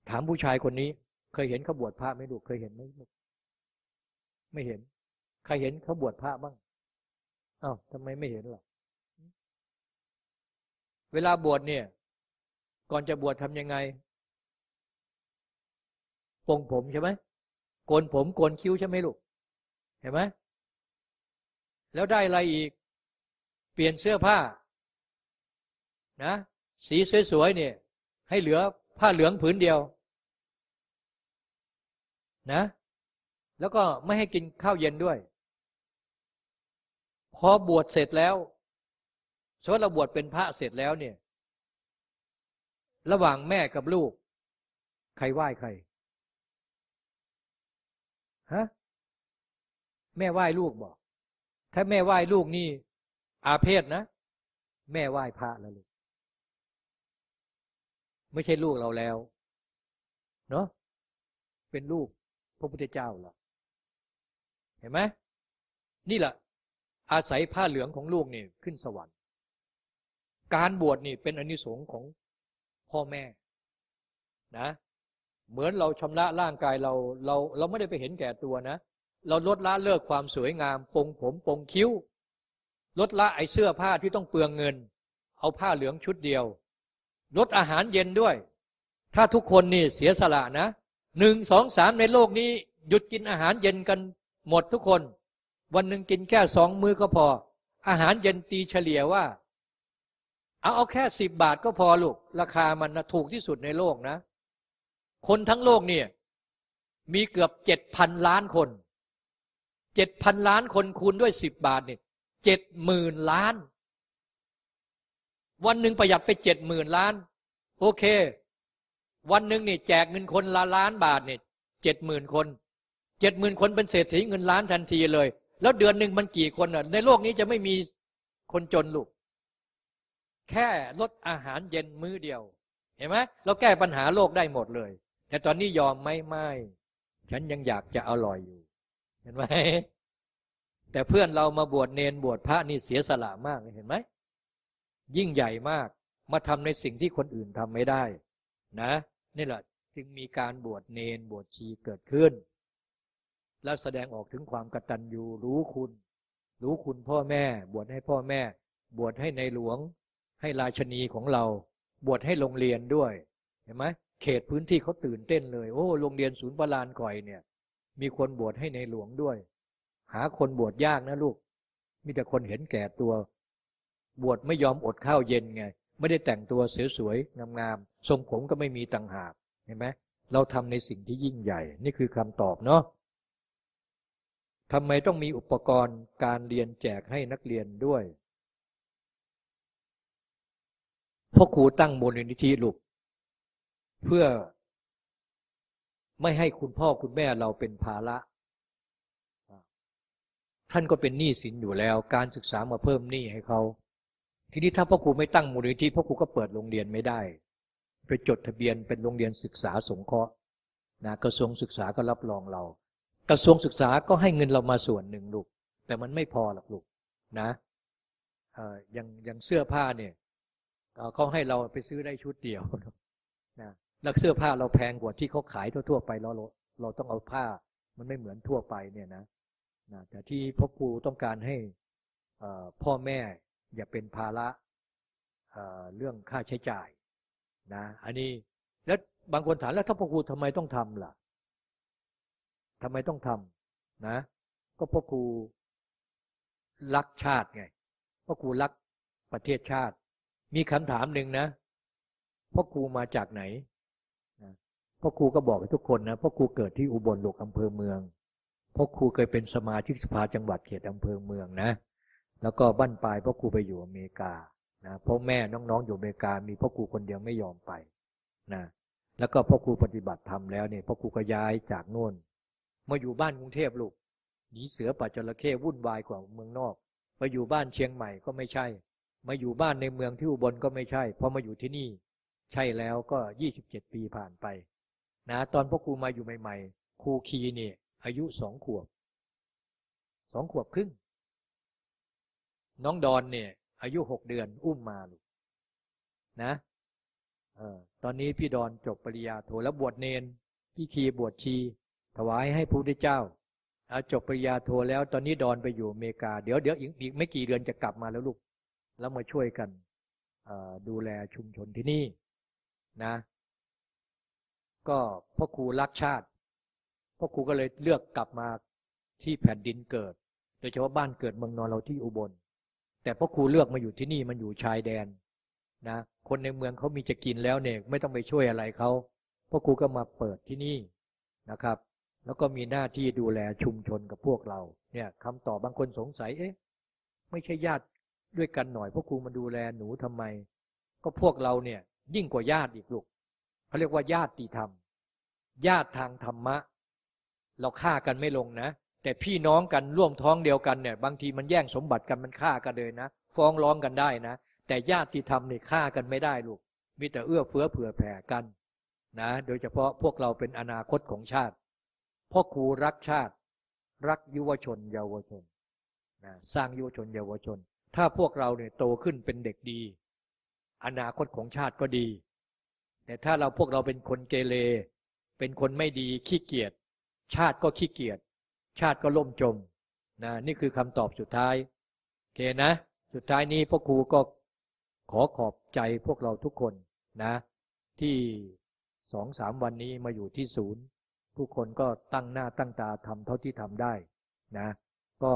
ถามผู้ชายคนนี้ เคยเห็นเขาบวชพระไหมลูกเคยเห็นไหมไม่เห็น ใครเห็นเขาบวชพระบ้าง อ้าวทำไมไม่เห็นหรอเวลาบวชเนี่ย ก่อนจะบวชทำยังไงปงผมใช่ไหมโกนผมโกนคิ้วใช่ไหมลูก เห็นไหมแล้วได้อะไรอีก เปลี่ยนเสื้อผ้า นะ สีสวยๆเนี่ย ให้เหลือผ้าเหลืองผืนเดียว นะ แล้วก็ไม่ให้กินข้าวเย็นด้วย พอบวชเสร็จแล้วสมมติเราบวชเป็นพระเสร็จแล้วเนี่ย ระหว่างแม่กับลูก ใครไหว้ใครฮะแม่ไหว้ลูกบอก ถ้าแม่ไหว้ลูกนี่ อาเพศนะ แม่ไหว้พระแล้วลูกไม่ใช่ลูกเราแล้ว เนาะเป็นลูกพระพุทธเจ้าหรอเห็นไหมนี่แหละ อาศัยผ้าเหลืองของลูกนี่ขึ้นสวรรค์ การบวชนี่เป็นอนิสงค์ของพ่อแม่นะ เหมือนเราชำระร่างกายเราเราเราไม่ได้ไปเห็นแก่ตัวนะ เราลดละเลิกความสวยงามปงผมปงคิ้ว ลดละไอเสื้อผ้าที่ต้องเปลืองเงิน เอาผ้าเหลืองชุดเดียว ลดอาหารเย็นด้วย ถ้าทุกคนนี่เสียสละนะหนึ่งสองสามในโลกนี้ หยุดกินอาหารเย็นกันหมดทุกคน วันหนึ่งกินแค่สองมื้อก็พอ อาหารเย็นตีเฉลี่ยว่า เอาเอาแค่สิบบาทก็พอลูก ราคามันนะถูกที่สุดในโลกนะ คนทั้งโลกเนี่ยมีเกือบเจ็ดพันล้านคนเจ็ดพันล้านคนคูณด้วยสิบบาทเนี่ยเจ็ดหมื่นล้าน วันหนึ่งประหยัดไปเจ็ดหมื่นล้าน โอเค วันหนึ่งนี่แจกเงินคนละล้านบาทเนี่ยเจ็ดหมื่นคนเจ็ดหมื่นคนเป็นเศรษฐีเงินล้านทันทีเลย แล้วเดือนหนึ่งมันกี่คนอะในโลกนี้จะไม่มีคนจนลูก แค่ลดอาหารเย็นมื้อเดียว เห็นไหมเราแก้ปัญหาโลกได้หมดเลย แต่ตอนนี้ยอมไม่ไม่ฉันยังอยากจะอร่อยอยู่ เห็นไหมแต่เพื่อนเรามาบวชเนนบวชพระนี่เสียสละมากเห็นไหมยิ่งใหญ่มากมาทำในสิ่งที่คนอื่นทำไม่ได้ นะ นี่แหละจึงมีการบวชเนนบวชชีเกิดขึ้น แล้วแสดงออกถึงความกตัญญูรู้คุณ รู้คุณพ่อแม่ บวชให้พ่อแม่ บวชให้ในหลวง ให้ราชนีของเรา บวชให้โรงเรียนด้วยเห็นไหมเขตพื้นที่เขาตื่นเต้นเลย โอ้โรงเรียนศูนย์ประลานก่อยเนี่ย มีคนบวชให้ในหลวงด้วย หาคนบวชยากนะลูก มีแต่คนเห็นแก่ตัว บวชไม่ยอมอดข้าวเย็นไง ไม่ได้แต่งตัวสวยๆงามๆทรงผมก็ไม่มีต่างหากเห็นไหมเราทำในสิ่งที่ยิ่งใหญ่ นี่คือคำตอบเนาะ ทำไมต้องมีอุปกรณ์การเรียนแจกให้นักเรียนด้วยพ่อครูตั้งมูลนิธิลูกเพื่อไม่ให้คุณพ่อคุณแม่เราเป็นภาระ ท่านก็เป็นหนี้สินอยู่แล้ว การศึกษามาเพิ่มหนี้ให้เขา ทีนี้ถ้าพ่อครูไม่ตั้งมูลนิธิพ่อครูก็เปิดโรงเรียนไม่ได้ ไปจดทะเบียนเป็นโรงเรียนศึกษาสงเคราะห์นะกระทรวงศึกษาก็รับรองเรา กระทรวงศึกษาก็ให้เงินเรามาส่วนหนึ่งลูก แต่มันไม่พอหรอกลูกนะอย่างอย่างเสื้อผ้าเนี่ยเขาให้เราไปซื้อได้ชุดเดียวนะแล้วเสื้อผ้าเราแพงกว่าที่เขาขายทั่ว ๆ ไปเราเราเราต้องเอาผ้า มันไม่เหมือนทั่วไปเนี่ยนะนะแต่ที่พ่อครูต้องการให้พ่อแม่อย่าเป็นภาระเรื่องค่าใช้จ่ายนะ อันนี้แล้วบางคนถามแล้วถ้าพ่อครูทำไมต้องทำล่ะ ทำไมต้องทำนะ ก็พ่อครูรักชาติไงพ่อครูรักประเทศชาติ มีคำถามหนึ่งนะพ่อครูมาจากไหนพ่อครูก็บอกให้ทุกคนนะพ่อครูเกิดที่อุบลหลกอำเภอเมืองพ่อครูเคยเป็นสมาชิกสภาจังหวัดเขตอำเภอเมืองนะ แล้วก็บ้านปลายพ่อครูไปอยู่อเมริกานะพ่อแม่น้องๆอยู่อเมริกา มีพ่อครูคนเดียวไม่ยอมไปนะแล้วก็พ่อครูปฏิบัติธรรมแล้วเนี่ยพ่อครูก็ย้ายจากโน่น มาอยู่บ้านกรุงเทพลูกหนีเสือป่าจระเข้วุ่นวายกว่าเมืองนอกมาอยู่บ้านเชียงใหม่ก็ไม่ใช่ มาอยู่บ้านในเมืองที่อุบลก็ไม่ใช่พอมาอยู่ที่นี่ ใช่แล้วก็ยี่สิบเจ็ดปีผ่านไป นะ ตอนพ่อครูมาอยู่ใหม่ ๆ ครูคีเนี่ยอายุสองขวบสองขวบครึ่ง น้องดอนเนี่ย อายุหกเดือนอุ้มมาลูกนะเออตอนนี้พี่ดอนจบปริญญาโทแล้วบวชเนน พี่คีบวชชี ถวายให้พระพุทธเจ้าจบปริญญาโทแล้ว ตอนนี้ดอนไปอยู่อเมริกา เดี๋ยวเดี๋ยวอีกไม่กี่เดือนจะกลับมาแล้วลูก แล้วมาช่วยกันดูแลชุมชนที่นี่นะ ก็พ่อครูรักชาติพ่อครูก็เลยเลือกกลับมาที่แผ่นดินเกิด โดยเฉพาะบ้านเกิดเมืองนอนเราที่อุบล แต่พ่อครูเลือกมาอยู่ที่นี่มันอยู่ชายแดนนะคนในเมืองเขามีจะกินแล้วเนี่ย ไม่ต้องไปช่วยอะไรเขาพ่อครูก็มาเปิดที่นี่นะครับ แล้วก็มีหน้าที่ดูแลชุมชนกับพวกเรา เนี่ยคำตอบบางคนสงสัย เอ๊ะ ไม่ใช่ญาติด้วยกันหน่อยพ่อครูมาดูแลหนูทำไม ก็พวกเราเนี่ย ยิ่งกว่าญาติอีกลูกเขาเรียกว่าญาติธรรม ญาติทางธรรมะ เราฆ่ากันไม่ลงนะ แต่พี่น้องกันร่วมท้องเดียวกันเนี่ย บางทีมันแย่งสมบัติกันมันฆ่ากันเลยนะ ฟ้องร้องกันได้นะ แต่ญาติธรรมเนี่ยฆ่ากันไม่ได้ลูก มีแต่เอื้อเฟื้อเผื่อแผ่กัน นะ โดยเฉพาะพวกเราเป็นอนาคตของชาติ พ่อครูรักชาติ รักยุวชน เยาวชนนะสร้างยุวชน เยาวชน ถ้าพวกเราเนี่ยโตขึ้นเป็นเด็กดี อนาคตของชาติก็ดี แต่ถ้าเราพวกเราเป็นคนเกเรเป็นคนไม่ดีขี้เกียจชาติก็ขี้เกียจชาติก็ล่มจมนะนี่คือคำตอบสุดท้ายโอเคนะ สุดท้ายนี้พ่อครูก็ขอขอบใจพวกเราทุกคนนะ ที่สองสามวันนี้มาอยู่ที่ศูนย์ ผู้คนก็ตั้งหน้าตั้งตาทำเท่าที่ทำได้นะ ก็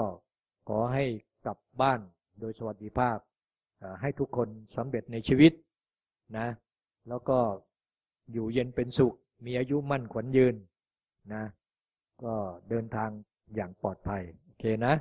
ขอให้กลับบ้านโดยสวัสดิภาพ ให้ทุกคนสำเร็จในชีวิตนะ แล้วก็อยู่เย็นเป็นสุข มีอายุมั่นขวัญยืนนะ ก็เดินทางอย่างปลอดภัย โอเคนะ